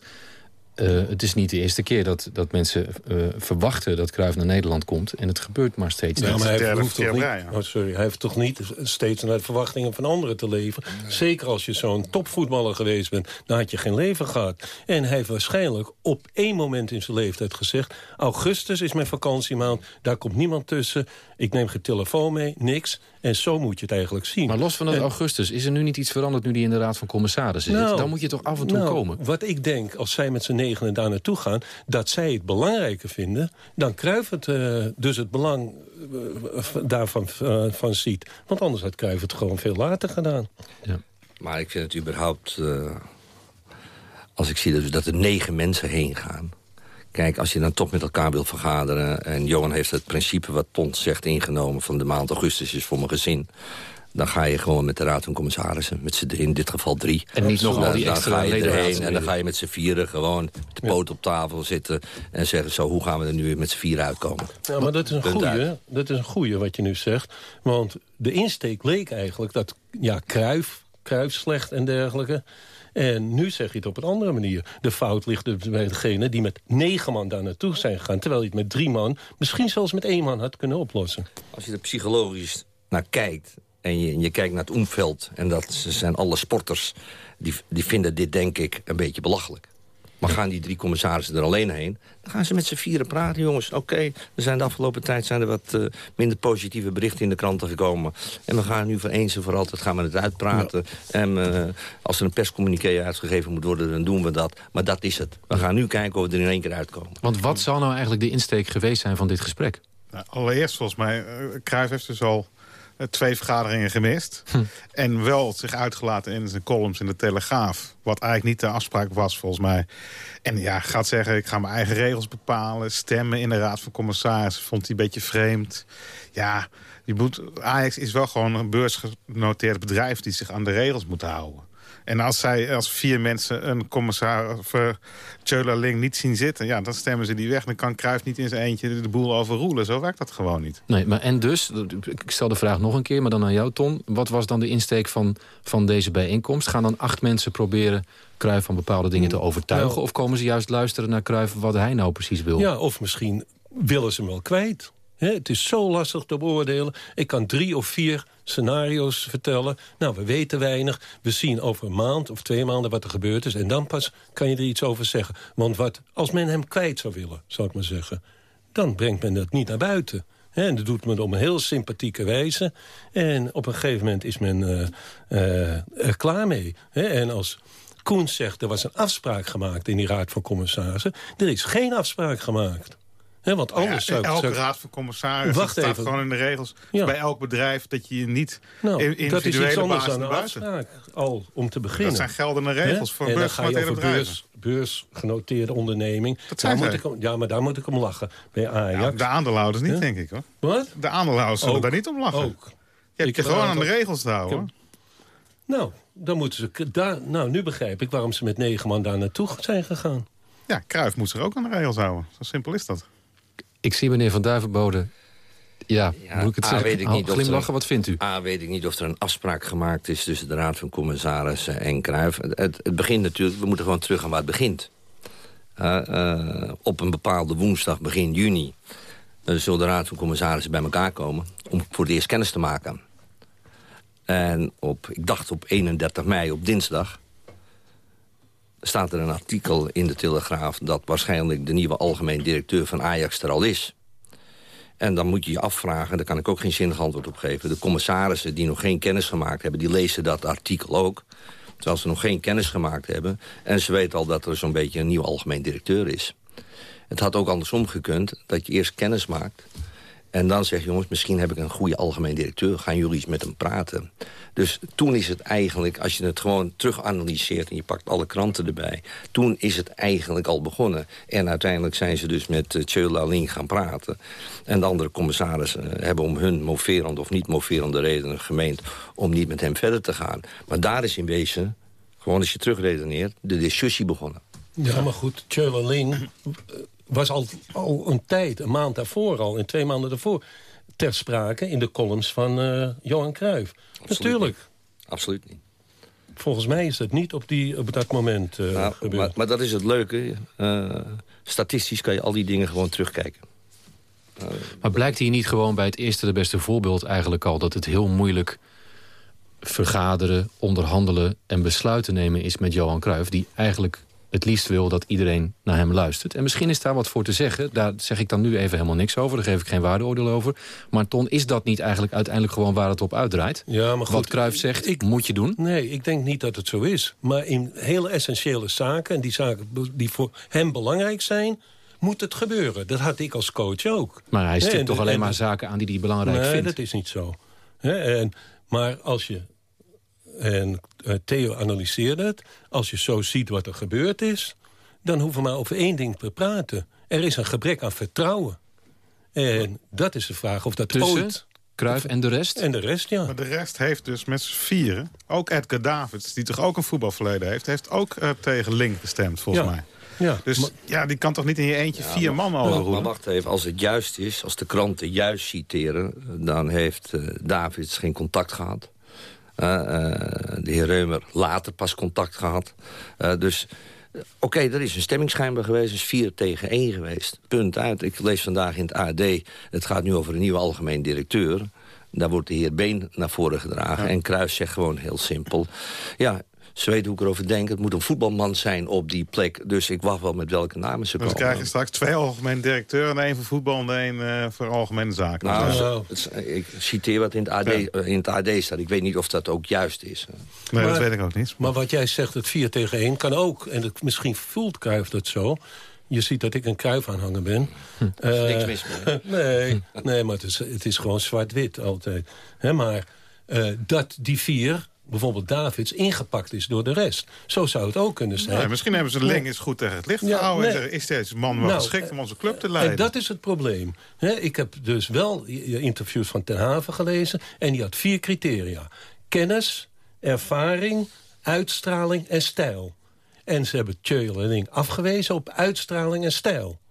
Uh, het is niet de eerste keer dat, dat mensen uh, verwachten dat Cruijff naar Nederland komt. En het gebeurt maar steeds ja, niet. Maar hij, hoeft toch niet, oh, sorry, hij heeft toch niet steeds naar de verwachtingen van anderen te leven. Nee. Zeker als je zo'n topvoetballer geweest bent, dan had je geen leven gehad. En hij heeft waarschijnlijk op één moment in zijn leeftijd gezegd... augustus is mijn vakantiemaand, daar komt niemand tussen. Ik neem geen telefoon mee, niks. En zo moet je het eigenlijk zien. Maar los van dat en, augustus, is er nu niet iets veranderd... nu die in de Raad van Commissarissen nou, zit? Dan moet je toch af en toe nou, komen? Wat ik denk, als zij met z'n negenen daar naartoe gaan... dat zij het belangrijker vinden... dan Cruijff het, uh, dus het belang uh, daarvan uh, van ziet. Want anders had Cruijff het gewoon veel later gedaan. Ja. Maar ik vind het überhaupt... als ik zie dus dat er negen mensen heen gaan... Kijk, als je dan toch met elkaar wil vergaderen... en Johan heeft het principe wat Pont zegt ingenomen... van de maand augustus is voor mijn gezin... dan ga je gewoon met de raad van commissarissen, met z'n in dit geval drie. En niet nog al die dan extra ga je erheen en dan ga je met z'n vieren gewoon de poot op tafel zitten... en zeggen zo, hoe gaan we er nu met z'n vieren uitkomen? Ja, maar dat is een goeie, dat is een goeie wat je nu zegt. Want de insteek leek eigenlijk dat, ja, Kruif, Kruif slecht en dergelijke... En nu zeg je het op een andere manier. De fout ligt dus bij degene die met negen man daar naartoe zijn gegaan... terwijl je het met drie man, misschien zelfs met één man had kunnen oplossen. Als je er psychologisch naar kijkt en je, je kijkt naar het omveld... en dat zijn alle sporters, die, die vinden dit denk ik een beetje belachelijk. Maar gaan die drie commissarissen er alleen heen... dan gaan ze met z'n vieren praten, jongens. Oké, okay, er zijn de afgelopen tijd zijn er wat uh, minder positieve berichten in de kranten gekomen. En we gaan nu voor eens en voor altijd gaan we het uitpraten. Ja. En uh, als er een perscommuniqué uitgegeven moet worden, dan doen we dat. Maar dat is het. We gaan nu kijken of we er in één keer uitkomen. Want wat zou nou eigenlijk de insteek geweest zijn van dit gesprek? Nou, allereerst volgens mij, uh, Cruijff heeft dus al twee vergaderingen gemist. Hm. En wel zich uitgelaten in zijn columns in de Telegraaf. Wat eigenlijk niet de afspraak was, volgens mij. En ja, gaat zeggen, ik ga mijn eigen regels bepalen. Stemmen in de Raad van Commissarissen vond hij een beetje vreemd. Ja, je moet, Ajax is wel gewoon een beursgenoteerd bedrijf... die zich aan de regels moet houden. En als zij als vier mensen een commissaris of uh, Ling niet zien zitten... ja, dan stemmen ze die weg. Dan kan Cruijff niet in zijn eentje de boel overroelen. Zo werkt dat gewoon niet. Nee, maar en dus, ik stel de vraag nog een keer, maar dan aan jou, Ton. Wat was dan de insteek van, van deze bijeenkomst? Gaan dan acht mensen proberen Cruijff van bepaalde dingen te overtuigen? Nou, of komen ze juist luisteren naar Cruijff wat hij nou precies wil? Ja, of misschien willen ze hem wel kwijt. He, het is zo lastig te beoordelen. Ik kan drie of vier scenario's vertellen. Nou, we weten weinig. We zien over een maand of twee maanden wat er gebeurd is. En dan pas kan je er iets over zeggen. Want wat, als men hem kwijt zou willen, zou ik maar zeggen... dan brengt men dat niet naar buiten. En dat doet men op een heel sympathieke wijze. En op een gegeven moment is men uh, uh, er klaar mee. En als Koens zegt, er was een afspraak gemaakt in die raad van commissarissen... er is geen afspraak gemaakt. He, want anders ja, zou elke zou... raad van commissarissen Wacht staat even. gewoon in de regels. Ja. Bij elk bedrijf dat je je niet Nou, in dat is iets individuele anders basis dan afspraak, al om te beginnen. Dat zijn geldende regels voor en dan ga je beursgenoteerde over bedrijven. beurs, beursgenoteerde onderneming. Dat zijn daar moet ik, ja, maar daar moet ik om lachen. Bij Ajax. Ja, de aandeelhouders niet, denk ik hoor. Wat? De aandeelhouders zullen Ook. daar niet om lachen. Ook. Je hebt je gewoon aan de regels te houden. Nou, dan moeten ze... Daar, nou, nu begrijp ik waarom ze met negen man daar naartoe zijn gegaan. Ja, Cruijff moet zich ook aan de regels houden. Zo simpel is dat. Ik zie meneer Van Duivenbode... Ja, Ja, moet ik het A, zeggen? weet ik niet er- wat vindt u? A, weet ik niet of er een afspraak gemaakt is tussen de Raad van Commissarissen en Cruijff. Het, het, begint natuurlijk, we moeten gewoon terug gaan waar het begint. Uh, uh, op een bepaalde woensdag, begin juni, uh, zullen de Raad van Commissarissen bij elkaar komen om voor het eerst kennis te maken. En op, ik dacht op 31 mei, op dinsdag, staat er een artikel in de Telegraaf... dat waarschijnlijk de nieuwe algemeen directeur van Ajax er al is. En dan moet je je afvragen, daar kan ik ook geen zinnig antwoord op geven... de commissarissen die nog geen kennis gemaakt hebben... die lezen dat artikel ook, terwijl ze nog geen kennis gemaakt hebben... en ze weten al dat er zo'n beetje een nieuwe algemeen directeur is. Het had ook andersom gekund, dat je eerst kennis maakt... En dan zeg je, jongens, misschien heb ik een goede algemeen directeur. Gaan jullie eens met hem praten? Dus toen is het eigenlijk, als je het gewoon terug analyseert... en je pakt alle kranten erbij... toen is het eigenlijk al begonnen. En uiteindelijk zijn ze dus met uh, Tjöla Ling gaan praten. En de andere commissarissen uh, hebben om hun moverende of niet moverende redenen gemeend... om niet met hem verder te gaan. Maar daar is in wezen, gewoon als je terugredeneert... de discussie begonnen. Ja, maar goed, Tjöla Ling eh, was al, al een tijd, een maand daarvoor al... en twee maanden daarvoor, ter sprake in de columns van uh, Johan Cruijff. Absoluut Natuurlijk. Niet. Absoluut niet. volgens mij is dat niet op, die, op dat moment uh, nou, gebeurd. Maar, maar, dat is het leuke. Uh, statistisch kan je al die dingen gewoon terugkijken. Maar blijkt hier niet gewoon bij het eerste de beste voorbeeld eigenlijk al... dat het heel moeilijk vergaderen, onderhandelen en besluiten nemen is met Johan Cruijff... die eigenlijk het liefst wil dat iedereen naar hem luistert. En misschien is daar wat voor te zeggen. Daar zeg ik dan nu even helemaal niks over. Daar geef ik geen waardeoordeel over. Maar Ton, is dat niet eigenlijk uiteindelijk gewoon waar het op uitdraait? Ja, maar goed, wat Cruijff zegt, ik, moet je doen? Nee, ik denk niet dat het zo is. Maar in hele essentiële zaken... en die zaken die voor hem belangrijk zijn moet het gebeuren. Dat had ik als coach ook. Maar hij stipt nee, toch alleen maar zaken aan die hij belangrijk nee, vindt? Nee, dat is niet zo. En, maar als je... En uh, Theo analyseerde het. Als je zo ziet wat er gebeurd is... dan hoeven we maar over één ding te praten. Er is een gebrek aan vertrouwen. En dat is de vraag of dat Tussen ooit... Cruijff en de rest? En de rest, ja. Maar de rest heeft dus met z'n vieren... ook Edgar Davids, die toch ook een voetbalverleden heeft... heeft ook uh, tegen Link gestemd, volgens ja. mij. Ja, dus maar, ja, die kan toch niet in je eentje ja, vier man overroepen? Maar wacht even, als het juist is, als de kranten juist citeren... dan heeft uh, Davids geen contact gehad. Uh, de heer Reumer later pas contact gehad. Uh, dus oké, okay, er is een stemming schijnbaar geweest. Het is vier tegen één geweest. Punt uit. Ik lees vandaag in het AD. Het gaat nu over een nieuwe algemeen directeur. Daar wordt de heer Been naar voren gedragen. Ja. En Kruis zegt gewoon heel simpel... ja, ze weten hoe ik erover denk. Het moet een voetbalman zijn op die plek. Dus ik wacht wel met welke namen ze dus komen. Dan krijg je straks twee algemene directeuren... één voor voetbal en één uh, voor algemene zaken. Nou, het, ik citeer wat in het, AD, ja. uh, in het AD staat. Ik weet niet of dat ook juist is. Nee, maar, dat weet ik ook niet. Maar wat jij zegt, het 4 tegen 1 kan ook. En het, misschien voelt Cruijff dat zo... Je ziet dat ik een Cruijff-aanhanger ben. Hm. Er is niks mis mee. nee, nee, maar het is, het is gewoon zwart-wit altijd. He, maar dat die vier bijvoorbeeld Davids ingepakt is door de rest. Zo zou het ook kunnen zijn. Nee, misschien hebben ze eens goed tegen het licht gehouden. Ja, nee. Is deze man wel nou, geschikt om onze club te leiden? En dat is het probleem. He, ik heb dus wel interviews van Ten Haven gelezen... en die had vier criteria. Kennis, ervaring, uitstraling en stijl. En ze hebben Tjöl en Ling afgewezen op uitstraling en stijl.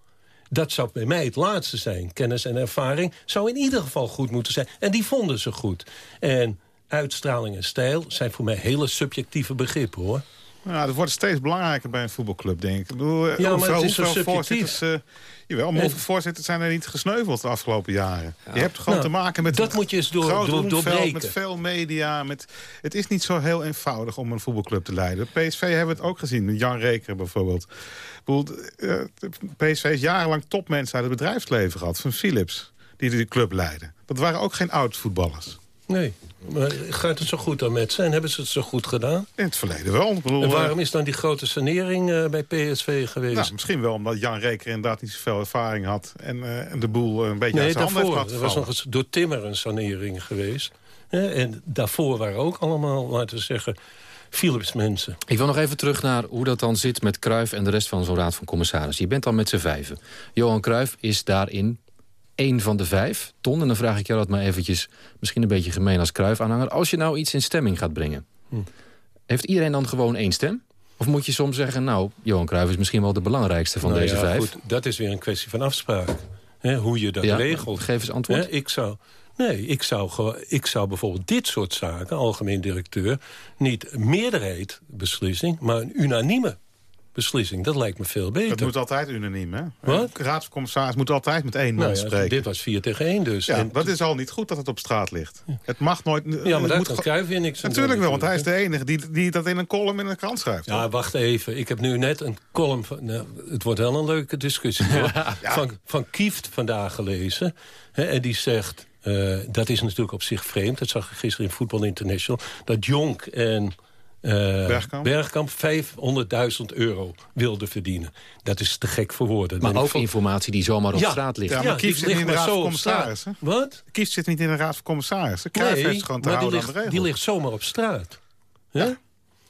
Dat zou bij mij het laatste zijn. Kennis en ervaring zou in ieder geval goed moeten zijn. En die vonden ze goed. En uitstraling en stijl zijn voor mij hele subjectieve begrippen, hoor. Ja, dat wordt steeds belangrijker bij een voetbalclub, denk ik. ik bedoel, ja, hoeveel, maar het is zo hoeveel subjectief. voorzitters... Uh, jawel, maar hoeveel voorzitters zijn er niet gesneuveld de afgelopen jaren? Ja. Je hebt gewoon nou, te maken met... Dat moet je eens door, groot door, omveld, doorbreken. Met veel media. Met, het is niet zo heel eenvoudig om een voetbalclub te leiden. PSV hebben we het ook gezien, met Jan Reker bijvoorbeeld. Bedoel, uh, PSV heeft jarenlang topmensen uit het bedrijfsleven gehad. Van Philips, die de club leiden. Dat waren ook geen oud-voetballers. Nee, maar gaat het zo goed dan met ze? En hebben ze het zo goed gedaan? In het verleden wel. Bedoel, en waarom is dan die grote sanering uh, bij PSV geweest? Nou, misschien wel omdat Jan Reker inderdaad niet zoveel ervaring had... en, uh, en de boel een beetje nee, uit zijn handen heeft Er was nog eens door Timmer een sanering geweest. Ja, en daarvoor waren ook allemaal, laten we zeggen... Philips mensen. Ik wil nog even terug naar hoe dat dan zit met Cruijff... en de rest van zo'n raad van commissarissen. Je bent dan met z'n vijven. Johan Cruijff is daarin één van de vijf, Ton. En dan vraag ik jou dat maar eventjes, misschien een beetje gemeen als Cruijff-aanhanger. Als je nou iets in stemming gaat brengen, hm. heeft iedereen dan gewoon één stem? Of moet je soms zeggen, nou, Johan Cruijff is misschien wel de belangrijkste van nou deze ja, vijf? Goed, dat is weer een kwestie van afspraak. He, hoe je dat ja, regelt. Geef eens antwoord. He, ik zou... Nee, ik zou, ik zou bijvoorbeeld dit soort zaken, algemeen directeur... niet meerderheid beslissing, maar een unanieme beslissing. Dat lijkt me veel beter. Dat moet altijd unaniem, hè? Wat? De raad van commissaris moet altijd met één man nou ja, spreken. Dit was vier tegen één dus. Ja, en dat is al niet goed dat het op straat ligt. Ja. Het mag nooit... Ja, maar daar moet kan Cruijff weer niks Natuurlijk wel, want hij is de enige die, die dat in een column in een krant schrijft. Ja, wacht even. Ik heb nu net een column... Van, nou, het wordt wel een leuke discussie. ja. Van, van Kieft vandaag gelezen. Hè, en die zegt... Uh, dat is natuurlijk op zich vreemd. Dat zag ik gisteren in Football International. Dat Jonk en... Uh, Bergkamp, Bergkamp 500.000 euro wilde verdienen. Dat is te gek voor woorden. Maar ook informatie die zomaar op ja, straat ligt. Ja, maar Ja, Kieft die zit niet in de raad van commissarissen. Wat? Kieft zit niet in de raad van commissarissen. Nee, heeft gewoon te maar die ligt, die ligt zomaar op straat. Ja?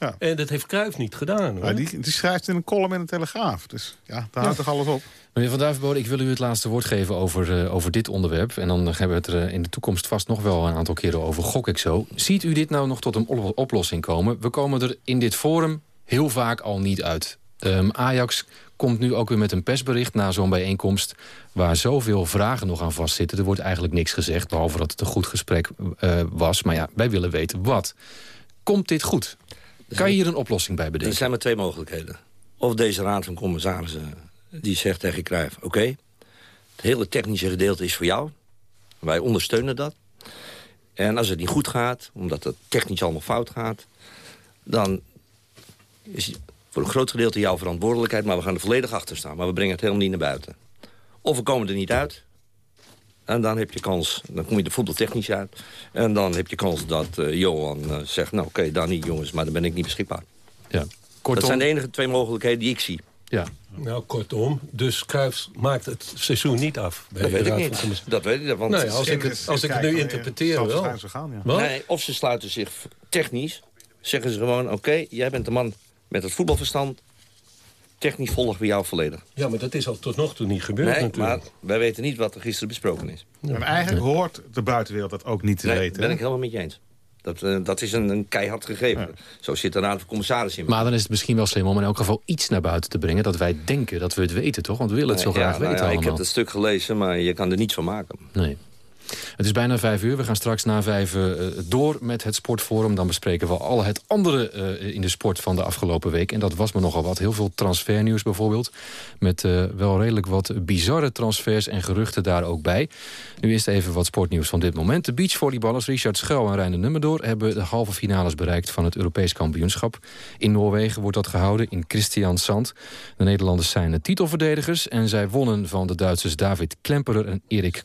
Ja. En dat heeft Cruijff niet gedaan. Hoor. Maar die, die schrijft in een column in de Telegraaf. Dus ja, daar houdt toch alles op. Meneer Van Duivenbode, ik wil u het laatste woord geven over, uh, over dit onderwerp. En dan hebben we het er in de toekomst vast nog wel een aantal keren over, gok ik zo. Ziet u dit nou nog tot een oplossing komen? We komen er in dit forum heel vaak al niet uit. Um, Ajax komt nu ook weer met een persbericht na zo'n bijeenkomst... waar zoveel vragen nog aan vastzitten. Er wordt eigenlijk niks gezegd, behalve dat het een goed gesprek uh, was. Maar ja, wij willen weten wat. Komt dit goed? Kan je hier een oplossing bij bedenken? Er zijn maar twee mogelijkheden. Of deze raad van commissarissen die zegt tegen Cruijff... oké, het hele technische gedeelte is voor jou. Wij ondersteunen dat. En als het niet goed gaat, omdat het technisch allemaal fout gaat... dan is voor een groot gedeelte jouw verantwoordelijkheid... maar we gaan er volledig achter staan. Maar we brengen het helemaal niet naar buiten. Of we komen er niet uit. En dan heb je kans, dan kom je er voetbaltechnisch uit. En dan heb je kans dat uh, Johan uh, zegt... nou oké, okay, dan niet jongens, maar dan ben ik niet beschikbaar. Ja. Kortom, dat zijn de enige twee mogelijkheden die ik zie. Ja. Nou, kortom, dus Cruijff maakt het seizoen niet af. Dat weet ik niet. Dat weet ik. Want nee, als ik het, als ik het nu interpreteer wel. Gaan, ja. Nee, of ze sluiten zich technisch. Zeggen ze gewoon, oké, okay, jij bent de man met het voetbalverstand. Technisch volgen we jou volledig. Ja, maar dat is al tot nog toe niet gebeurd nee, natuurlijk. maar wij weten niet wat er gisteren besproken is. Ja. En eigenlijk hoort de buitenwereld dat ook niet te nee, weten. ben ik helemaal met je eens. Dat, uh, dat is een, een keihard gegeven. Ja. Zo zit een aantal commissarissen in. Maar dan is het misschien wel slim om in elk geval iets naar buiten te brengen... dat wij denken dat we het weten, toch? Want we willen het zo graag nou weten ja, allemaal. Ik heb het stuk gelezen, maar je kan er niets van maken. Nee. Het is bijna vijf uur. We gaan straks na vijf uh, door met het Sportforum. Dan bespreken we al het andere uh, in de sport van de afgelopen week. En dat was me nogal wat. Heel veel transfernieuws bijvoorbeeld. Met uh, wel redelijk wat bizarre transfers en geruchten daar ook bij. Nu eerst even wat sportnieuws van dit moment. De beachvolleyballers Richard Schuil en Reine Nummerdoor... hebben de halve finales bereikt van het Europees kampioenschap. In Noorwegen wordt dat gehouden, in Christiansand. De Nederlanders zijn titelverdedigers... en zij wonnen van de Duitsers David Klemperer en Erik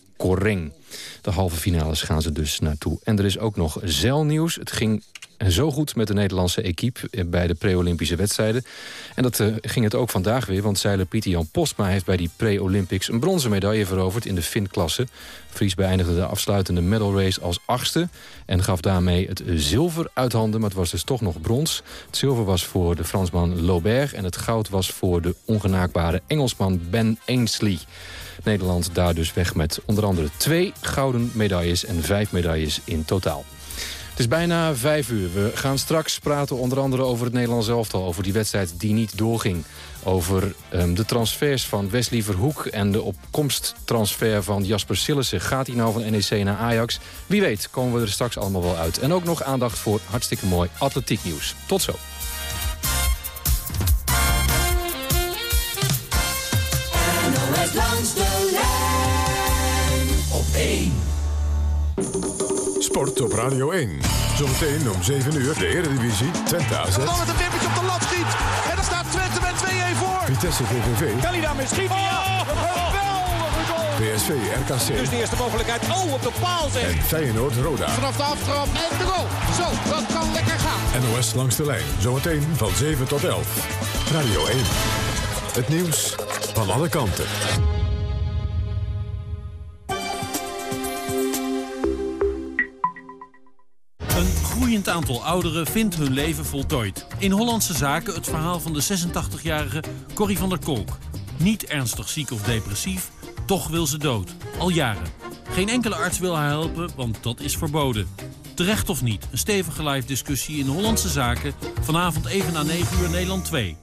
De halve finales gaan ze dus naartoe. En er is ook nog zeilnieuws. Het ging zo goed met de Nederlandse equipe bij de pre-Olympische wedstrijden. En dat uh, ging het ook vandaag weer, want zeiler Pieter Jan Postma... heeft bij die pre-Olympics een bronzen medaille veroverd in de Finn-klasse. Fries beëindigde de afsluitende medal race als achtste... en gaf daarmee het zilver uit handen, maar het was dus toch nog brons. Het zilver was voor de Fransman Laubert... en het goud was voor de ongenaakbare Engelsman Ben Ainsley. Nederland daar dus weg met onder andere twee gouden medailles... en vijf medailles in totaal. Het is bijna vijf uur. We gaan straks praten onder andere over het Nederlands elftal. Over die wedstrijd die niet doorging. Over um, de transfers van Wesley Verhoek en de opkomsttransfer van Jasper Sillissen. Gaat hij nou van NEC naar Ajax? Wie weet komen we er straks allemaal wel uit. En ook nog aandacht voor hartstikke mooi atletiek nieuws. Tot zo. Sport op Radio 1. Zometeen om 7 uur de Eredivisie Twente AZ. Dan met een op de lat schiet. En dan staat Twente met 2-1 voor. Vitesse VVV. Kan hij daarmee schieten? Een geweldige goal. PSV RKC. Dus de eerste mogelijkheid. Oh, op de paal zeg. En Feyenoord Roda. Vanaf de aftrap en de goal. Zo, dat kan lekker gaan. NOS langs de lijn. Zometeen van 7 tot 11. Radio 1. Het nieuws van alle kanten. Groeiend aantal ouderen vindt hun leven voltooid. In Hollandse Zaken het verhaal van de 86-jarige Corrie van der Kolk. Niet ernstig ziek of depressief, toch wil ze dood. Al jaren. Geen enkele arts wil haar helpen, want dat is verboden. Terecht of niet, een stevige live discussie in Hollandse Zaken. Vanavond even na 9 uur Nederland 2.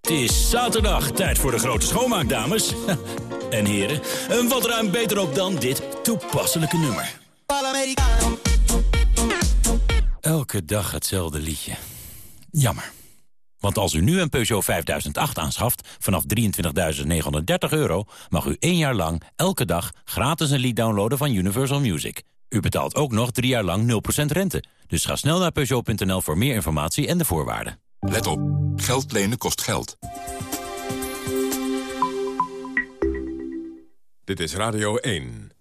Het is zaterdag, tijd voor de grote schoonmaak, dames. en heren, en wat ruim beter op dan dit toepasselijke nummer. Elke dag hetzelfde liedje. Jammer. Want als u nu een Peugeot 5008 aanschaft vanaf 23.930 euro... mag u één jaar lang elke dag gratis een lied downloaden van Universal Music. U betaalt ook nog drie jaar lang 0% rente. Dus ga snel naar Peugeot.nl voor meer informatie en de voorwaarden. Let op, geld lenen kost geld. Dit is Radio 1.